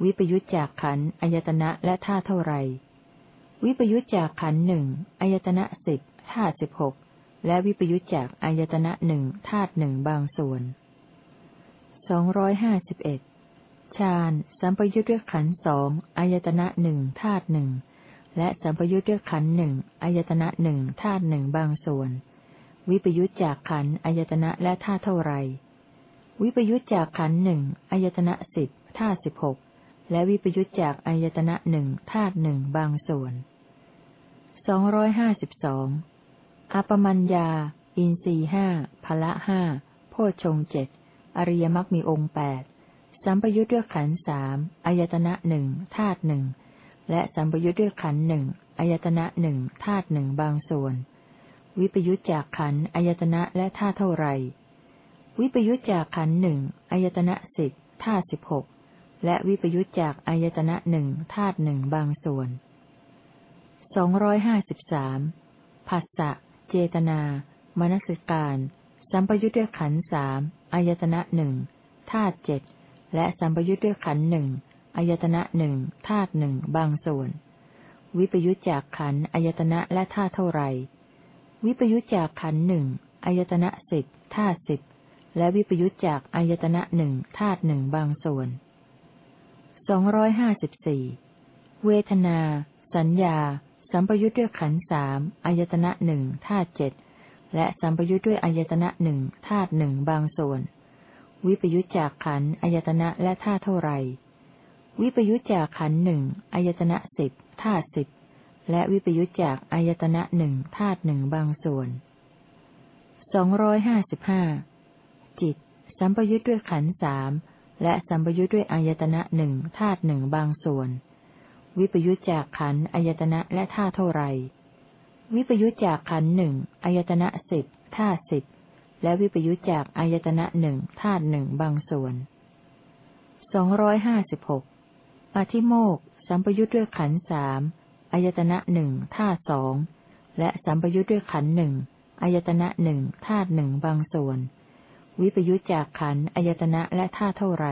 วิปยุทธจากขันอายตนะและธาตุเท่าไร วิปยุจจากขันหนึ่งอายตนะสิบธาตุสิบหกและวิปยุจจากอายตนะหนึ่งธาตุหนึ่งบางส่วน องร้อยห้าสิบเอ็ดฌานสัมปยุจด้วยขันสองอายตนะหนึ่งธาตุหนึ่งและสัมปยุจด้วยขันหนึ่งอายตนะหนึ่งธาตุหนึ่งบางส่วน วิปยุจจากขันอายตนะและธาตุเท่าไร วิปยุจจากขันหนึ่งอายตนะสิบธาตุสิบหกและวิปยุจจากอายตนะหนึ่งธาตุหนึ่งบางส่วนสองร้อยห้าสิบสองอปมัญญา อินรีห้าพละห้าโพชงเจ็ด อริยมรรคมีองค์แปดสัมปยุทธ์ด้วยขันสามอายตนะหนึ่งธาตุหนึ่งและสัมปยุทธ์ด้วยขันหนึ่งอายตนะหนึ่งธาตุหนึ่งบางส่วน วิปยุทธจากขันอายตนะและธาตุเท่าไร วิปยุทธจากขันหนึ่งอายตนะสิบธาตุสิบหกและวิปยุทธจากอายตนะหนึ่งธาตุหนึ่งบางส่วนสองร้อยห้าสิบสามผัสสะเจตนา มนสิการ สัมปยุทธ์ด้วยขันสาม อายตนะหนึ่งธาตุเจ็ดและสัมปยุทธ์ด้วยขันหนึ่งอายตนะหนึ่งธาตุหนึ่งบางส่วน วิปยุทธจากขันอายตนะและธาตุเท่าไรวิปยุทธจากขันหนึ่งอายตนะสิบธาตุสิบและวิปยุทธจากอายตนะหนึ่งธาตุหนึ่งบางส่วนสองร้อยห้าสิบสี่เวทนา สัญญา สัมปยุทธ์ด้วยขันสามอายตนะหนึ่งธาตุเจ็ด และสัมปยุทธ์ด้วยอายตนะหนึ่งธาตุหนึ่งบางส่วน วิปยุทธจากขันอายตนะและธาตุเท่าไร วิปยุทธจากขันหนึ่งอายตนะสิบธาตุสิบและวิปยุทธจากอายตนะหนึ่งธาตุหนึ่งบางส่วนสองร้อยห้าสิบห้าจิต สัมปยุทธ์ด้วยขันสามและสัมปยุทธ์ด้วยอายตนะหนึ่งธาตุหนึ่งบางส่วน วิปยุจจากขันอายตนะและท่าเท่าไร วิปยุจจากขันหนึ่งอายตนะสิบท่าสิบและวิปยุจจากอายตนะหนึ่งท่าหนึ่งบางส่วนสองร้อยห้าสิบหกอธิโมกสัมปยุจด้วยขันสามอายตนะหนึ่งท่าสองและสัมปยุจด้วยขันหนึ่งอายตนะหนึ่งท่าหนึ่งบางส่วน วิปยุจจากขันอายตนะและท่าเท่าไร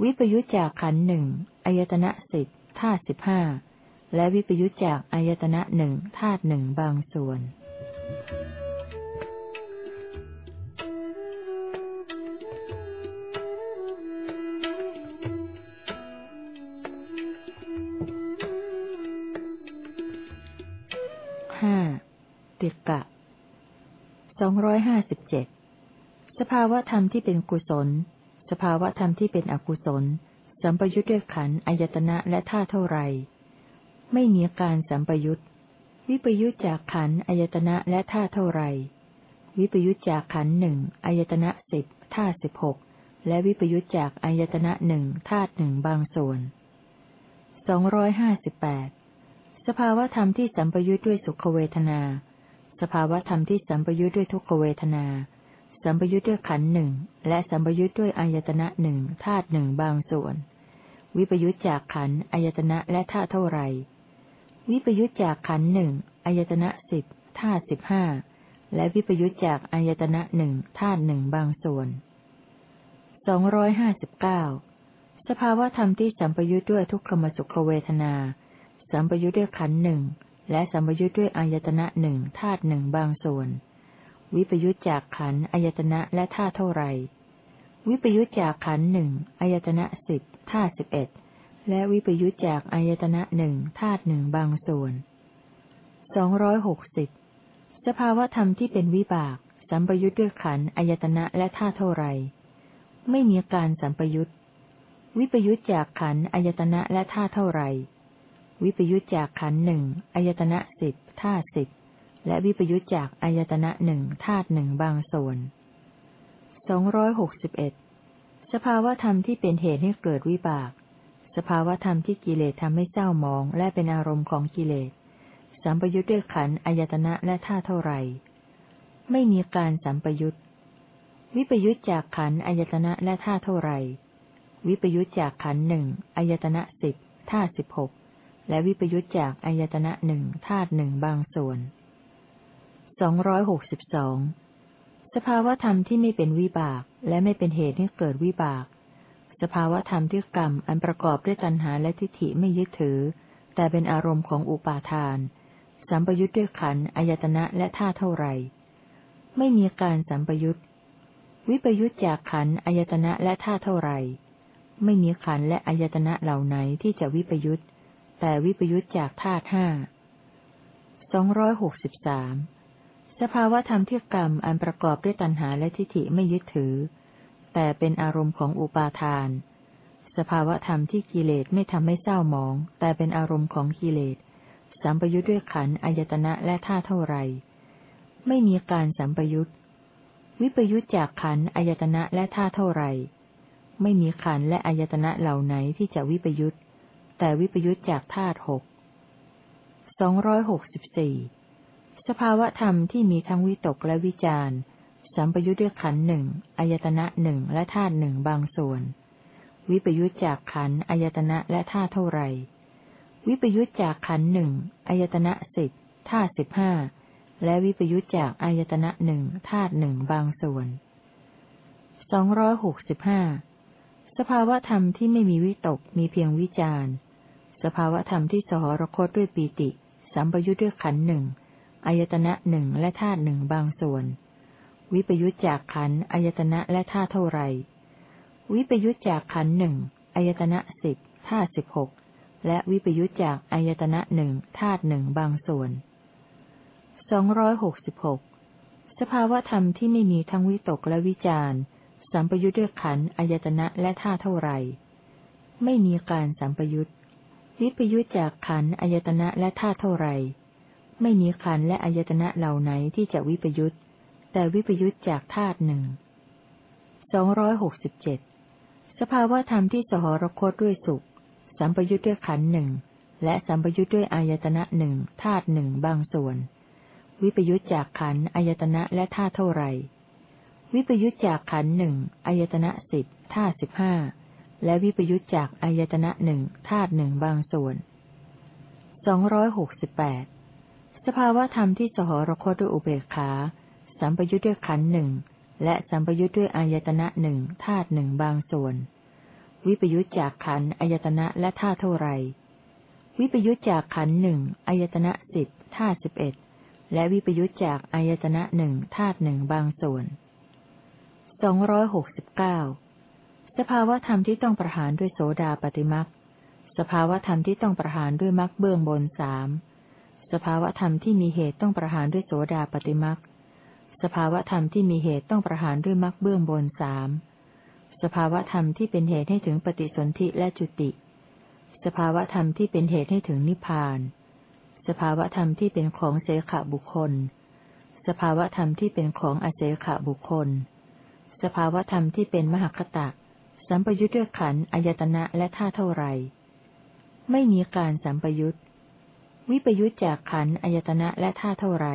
ววิปยุจจากขันหนึ่งอายตนะสิบธาตุสิบห้า และวิปยุจจากอายตนะหนึ่งธาตุหนึ่งบางส่วนห้าติกะสองร้อยห้าสิบเจ็ดสภาวะธรรมที่เป็นกุศล สภาวะธรรมที่เป็นอกุศล สัมปยุทธ์ด้วยขันอายตนะและท่าเท่าไร ไม่มีการสัมปยุทธ์วิปยุทธจากขันอายตนะและท่าเท่าไร วิปยุทธจากขันหนึ่งอายตนะสิบท่าสิบหกและวิปยุทธจากอายตนะหนึ่งธาตุหนึ่งบางส่วนสองร้อยห้าสิบแปดสภาวธรรมที่สัมปยุทธ์ด้วยสุขเวทนา สภาวธรรมที่สัมปยุทธ์ด้วยทุกขเวทนา สัมปยุทธ์ด้วยขันหนึ่งและสัมปยุทธ์ด้วยอายตนะหนึ่งธาตุหนึ่งบางส่วน วิปยุทธจากขันอายตนะและธาตุเท่าไร วิปยุทธจากขันหนึ่งอายตนะสิบธาตุสิบห้าและวิปยุทธจากอายตนะหนึ่งธาตุหนึ่งบางส่วนสองร้อยห้าสิบเก้าสภาวธรรมที่สัมปยุทธ์ด้วยทุกขมสุขเวทนา สัมปยุทธ์ด้วยขันหนึ่งและสัมปยุทธ์ด้วยอายตนะหนึ่งธาตุหนึ่งบางส่วน วิปยุทธจากขันอายตนะและธาตุเท่าไร วิปยุทธจากขันหนึ่งอายตนะสิบธาตุสิบเอ็ด และวิปยุทธจากอายตนะหนึ่งธาตุหนึ่งบางส่วนสองร้อยหกสิบสภาวธรรมที่เป็นวิบาก สัมปยุทธ์ด้วยขันอายตนะและธาตุเท่าไรไม่มีการสัมปยุทธ์วิปยุทธจากขันอายตนะและธาตุเท่าไรวิปยุจจากขันหนึ่งอายตนะสิบธาตุสิบและวิปยุจจากอายตนะหนึ่งธาตุหนึ่งบางส่วนสองร้อยหกสิบเอ็ดสภาวธรรมที่เป็นเหตุให้เกิดวิบาก สภาวธรรมที่กิเลสทำให้เศร้ามองและเป็นอารมณ์ของกิเลส สัมปยุจด้วยขันอายตนะและธาเท่าไรไม่มีการสัมปยุตวิปยุจจากขันอายตนะและธาเท่าไรวิปยุจจากขันหนึ่งอายตนะสิบธาสิบหกและวิปยุตจากอายตนะหนึ่งธาตุหนึ่งบางส่วนสองร้อยหกสิบสองสภาวธรรมที่ไม่เป็นวิบากและไม่เป็นเหตุให้เกิดวิบาก สภาวธรรมที่กรรมอันประกอบด้วยตัณหาและทิฏฐิไม่ยึดถือ แต่เป็นอารมณ์ของอุปาทาน สัมปยุตด้วยขันอายตนะและท่าเท่าไรไม่มีการสัมปยุตวิปยุตจากขันอายตนะและท่าเท่าไรไม่มีขันและอายตนะเหล่าไหนที่จะวิปยุตแต่วิปยุตจากธาตุห้าสองร้อยหกสิบสามสภาวธรรมที่กรรมอันประกอบด้วยตัณหาและทิฏฐิไม่ยึดถือ แต่เป็นอารมณ์ของอุปาทาน สภาวธรรมที่กิเลสไม่ทำให้เศร้าหมอง แต่เป็นอารมณ์ของกิเลส สัมปยุตด้วยขันอายตนะและท่าเท่าไร ไม่มีการสัมปยุตวิปยุตจากขันอายตนะและท่าเท่าไร ไม่มีขันและอายตนะเหล่าไหนที่จะวิปยุตแต่วิปยุตจากธาตุหกสองร้อยหกสิบสี่สภาวะธรรมที่มีทั้งวิตกและวิจาร สัมปยุตด้วยขันหนึ่งอายตนะหนึ่งและธาตุหนึ่งบางส่วน วิปยุตจากขันอายตนะและธาตุเท่าไรวิปยุตจากขันหนึ่งอายตนะสิบธาตุสิบห้าและวิปยุตจากอายตนะหนึ่งธาตุหนึ่งบางส่วนสองร้อยหกสิบห้าสภาวะธรรมที่ไม่มีวิตกมีเพียงวิจารสภาวธรรมที่สหรคตด้วยปีติ สัมปยุทธ์ด้วยขันหนึ่งอายตนะหนึ่งและธาตุหนึ่งบางส่วน วิปยุทธจากขันอายตนะและธาเท่าไร วิปยุทธจากขันหนึ่งอายตนะสิบธาสิบหกและวิปยุทธจากอายตนะหนึ่งธาตุหนึ่งบางส่วนสองร้อยหกสิบหกสภาวธรรมที่ไม่มีทั้งวิตกและวิจารสัมปยุทธ์ด้วยขันอายตนะและธาเท่าไร ไม่มีการสัมปยุทธ์วิปยุจจากขันอายตนะและธาเท่าไร ไม่มีขันและอายตนะเหล่าไหนที่จะวิปยุต แต่วิปยุตจากธาตุหนึ่งสองร้อยหกสิบเจ็ดสภาวธรรมที่สหรคตด้วยสุข สัมปยุตด้วยขันหนึ่งและสัมปยุตด้วยอายตนะหนึ่งธาตุหนึ่งบางส่วน วิปยุตจากขันอายตนะและธาตุเท่าไรวิปยุตจากขันหนึ่งอายตนะสิบธาตุสิบห้าและวิปยุจจากอายตนะหนึ่งธาตุหนึ่งบางส่วนสองร้อยหกสิบแปดสภาวธรรมที่สหรคตด้วยอุเบกขา สัมปยุจด้วยขันหนึ่งและสัมปยุจด้วยอายตนะหนึ่งธาตุหนึ่งบางส่วน วิปยุจจากขันอายตนะและท่าเท่าไรวิปยุจจากขันหนึ่งอายตนะสิบท่าสิบเอ็ดและวิปยุจจากอายตนะหนึ่งธาตุหนึ่งบางส่วนสองร้อยหกสิบเก้าสภาวธรรมที่ต้องประหารด้วยโสดาปฏิมักสภาวธรรมที่ต้องประหารด้วยมักเบื้องบนสามสภาวธรรมที่มีเหตุต้องประหารด้วยโสดาปฏิมัก สภาวธรรมที่มีเหตุต้องประหารด้วยมักเบื้องบนสามสภาวธรรมที่เป็นเหตุให้ถึงปฏิสนธิและจุติ สภาวธรรมที่เป็นเหตุให้ถึงนิพพาน สภาวธรรมที่เป็นของเสขบุคคล สภาวธรรมที่เป็นของอเสขบุคคล สภาวธรรมที่เป็นมหคตะ สัมปยุทธ์ด้วยขันอายตนะและท่าเท่าไร ไม่มีการสัมปยุทธ์วิปยุทธจากขันอายตนะและท่าเท่าไร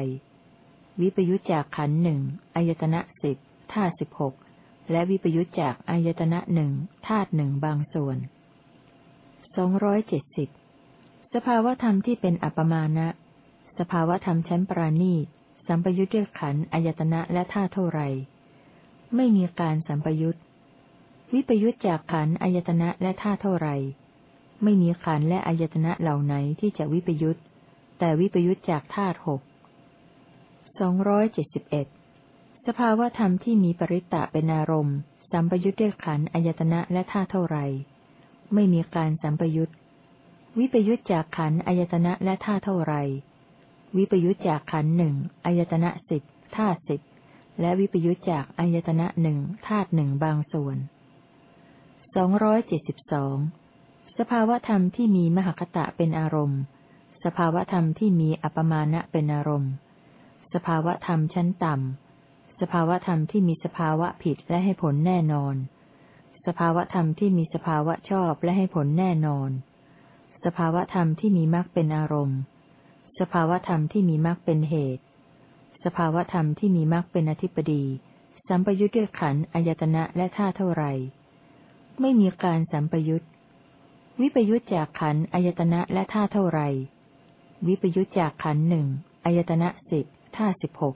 วิปยุทธจากขันหนึ่งอายตนะสิบท่าสิบหกและวิปยุทธจากอายตนะหนึ่งธาตุหนึ่งบางส่วนสองร้อยเจ็ดสิบสภาวธรรมที่เป็นอัปมาณะ สภาวธรรมชั้นปราณีสัมปยุทธ์ด้วยขันอายตนะและท่าเท่าไรไม่มีการสัมปยุทธ์วิปยุทธจากขันอายตนะและท่าเท่าไรไม่มีขันและอายตนะเหล่าไหนที่จะวิปยุทธแต่วิปยุทธจากธาตุหก สองร้อยเจ็ดสิบเอ็ดสภาวธรรมที่มีปริตตะเป็นอารมณ์ สัมปยุทธ์ด้วยขันอายตนะและท่าเท่าไร ไม่มีการสัมปยุทธ์วิปยุทธจากขันอายตนะและท่าเท่าไร วิปยุทธจากขันหนึ่งอายตนะสิบท่าสิบและวิปยุทธจากอายตนะหนึ่งธาตุหนึ่งบางส่วนสองร้อยเจ็ดสิบสองสภาวธรรมที่มีมหคตะเป็นอารมณ์ สภาวธรรมที่มีอัปมาณะเป็นอารมณ์ สภาวธรรมชั้นต่ำ สภาวธรรมที่มีสภาวะผิดและให้ผลแน่นอน สภาวธรรมที่มีสภาวะชอบและให้ผลแน่นอน สภาวธรรมที่มีมรรคเป็นอารมณ์ สภาวธรรมที่มีมรรคเป็นเหตุ สภาวธรรมที่มีมรรคเป็นอธิปดี สัมปยุทธ์ด้วยขันธ์อายตนะและท่าเท่าไรไม่มีการสัมปยุทธ์วิปยุทธจากขันธ์อายตนะและท่าเท่าไร วิปยุทธจากขันธ์หนึ่งอายตนะสิบ ท่าสิบหก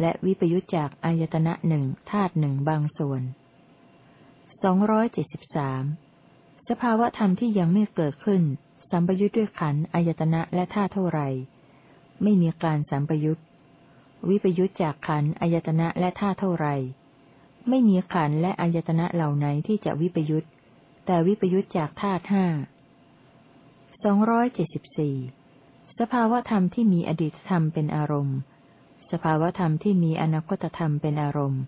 และวิปยุจจากอายตนะหนึ่งธาตุหนึ่งบางส่วนสองร้อยเจ็ดสิบสามสภาวะธรรมที่ยังไม่เกิดขึ้น สัมปยุจด้วยขันอายตนะและธาตุเท่าไร ไม่มีการสัมปยุจวิปยุจจากขันอายตนะและธาตุเท่าไร ไม่มีขันและอายตนะเหล่าไหนที่จะวิปยุจแต่วิปยุจจากธาตุห้าสองร้อยเจ็ดสิบสี่สภาวะธรรมที่มีอดีตธรรมเป็นอารมณ์ สภาวธรรมที่มีอนาคตธรรมเป็นอารมณ์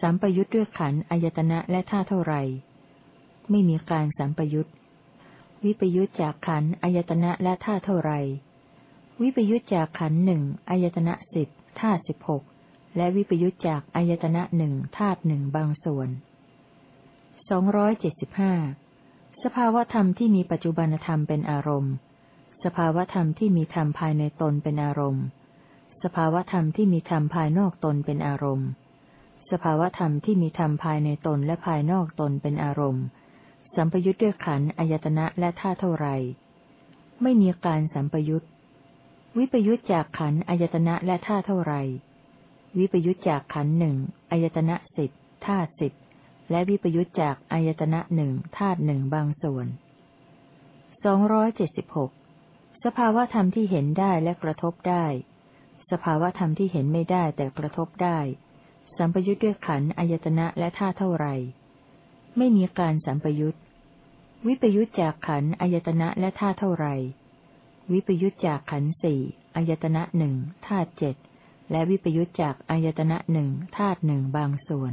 สัมปยุทธ์ด้วยขันอายตนะและท่าเท่าไร ไม่มีการสัมปยุทธ์วิปยุทธจากขันอายตนะและท่าเท่าไร วิปยุทธจากขันหนึ่งอายตนะสิบท่าสิบหกและวิปยุทธจากอายตนะหนึ่งธาตุหนึ่งบางส่วนสองร้อยเจ็ดสิบห้าสภาวธรรมที่มีปัจจุบันธรรมเป็นอารมณ์ สภาวธรรมที่มีธรรมภายในตนเป็นอารมณ์ สภาวธรรมที่มีธรรมภายนอกตนเป็นอารมณ์ สภาวธรรมที่มีธรรมภายในตนและภายนอกตนเป็นอารมณ์ สัมปยุทธ์ด้วยขันอายตนะและท่าเท่าไร ไม่มีการสัมปยุทธ์วิปยุทธจากขันอายตนะและท่าเท่าไร วิปยุทธจากขันหนึ่งอายตนะสิบท่าสิบและวิปยุทธจากอายตนะหนึ่งธาตุหนึ่งบางส่วนสองร้อยเจ็ดสิบหกสภาวธรรมที่เห็นได้และกระทบได้ สภาวธรรมที่เห็นไม่ได้แต่กระทบได้ สัมปยุทธ์ด้วยขันอายตนะและท่าเท่าไรไม่มีการสัมปยุทธ์วิปยุทธจากขันอายตนะและท่าเท่าไรวิปยุทธจากขันสี่อายตนะหนึ่งธาตุเจ็ดและวิปยุทธจากอายตนะหนึ่งธาตุหนึ่งบางส่วน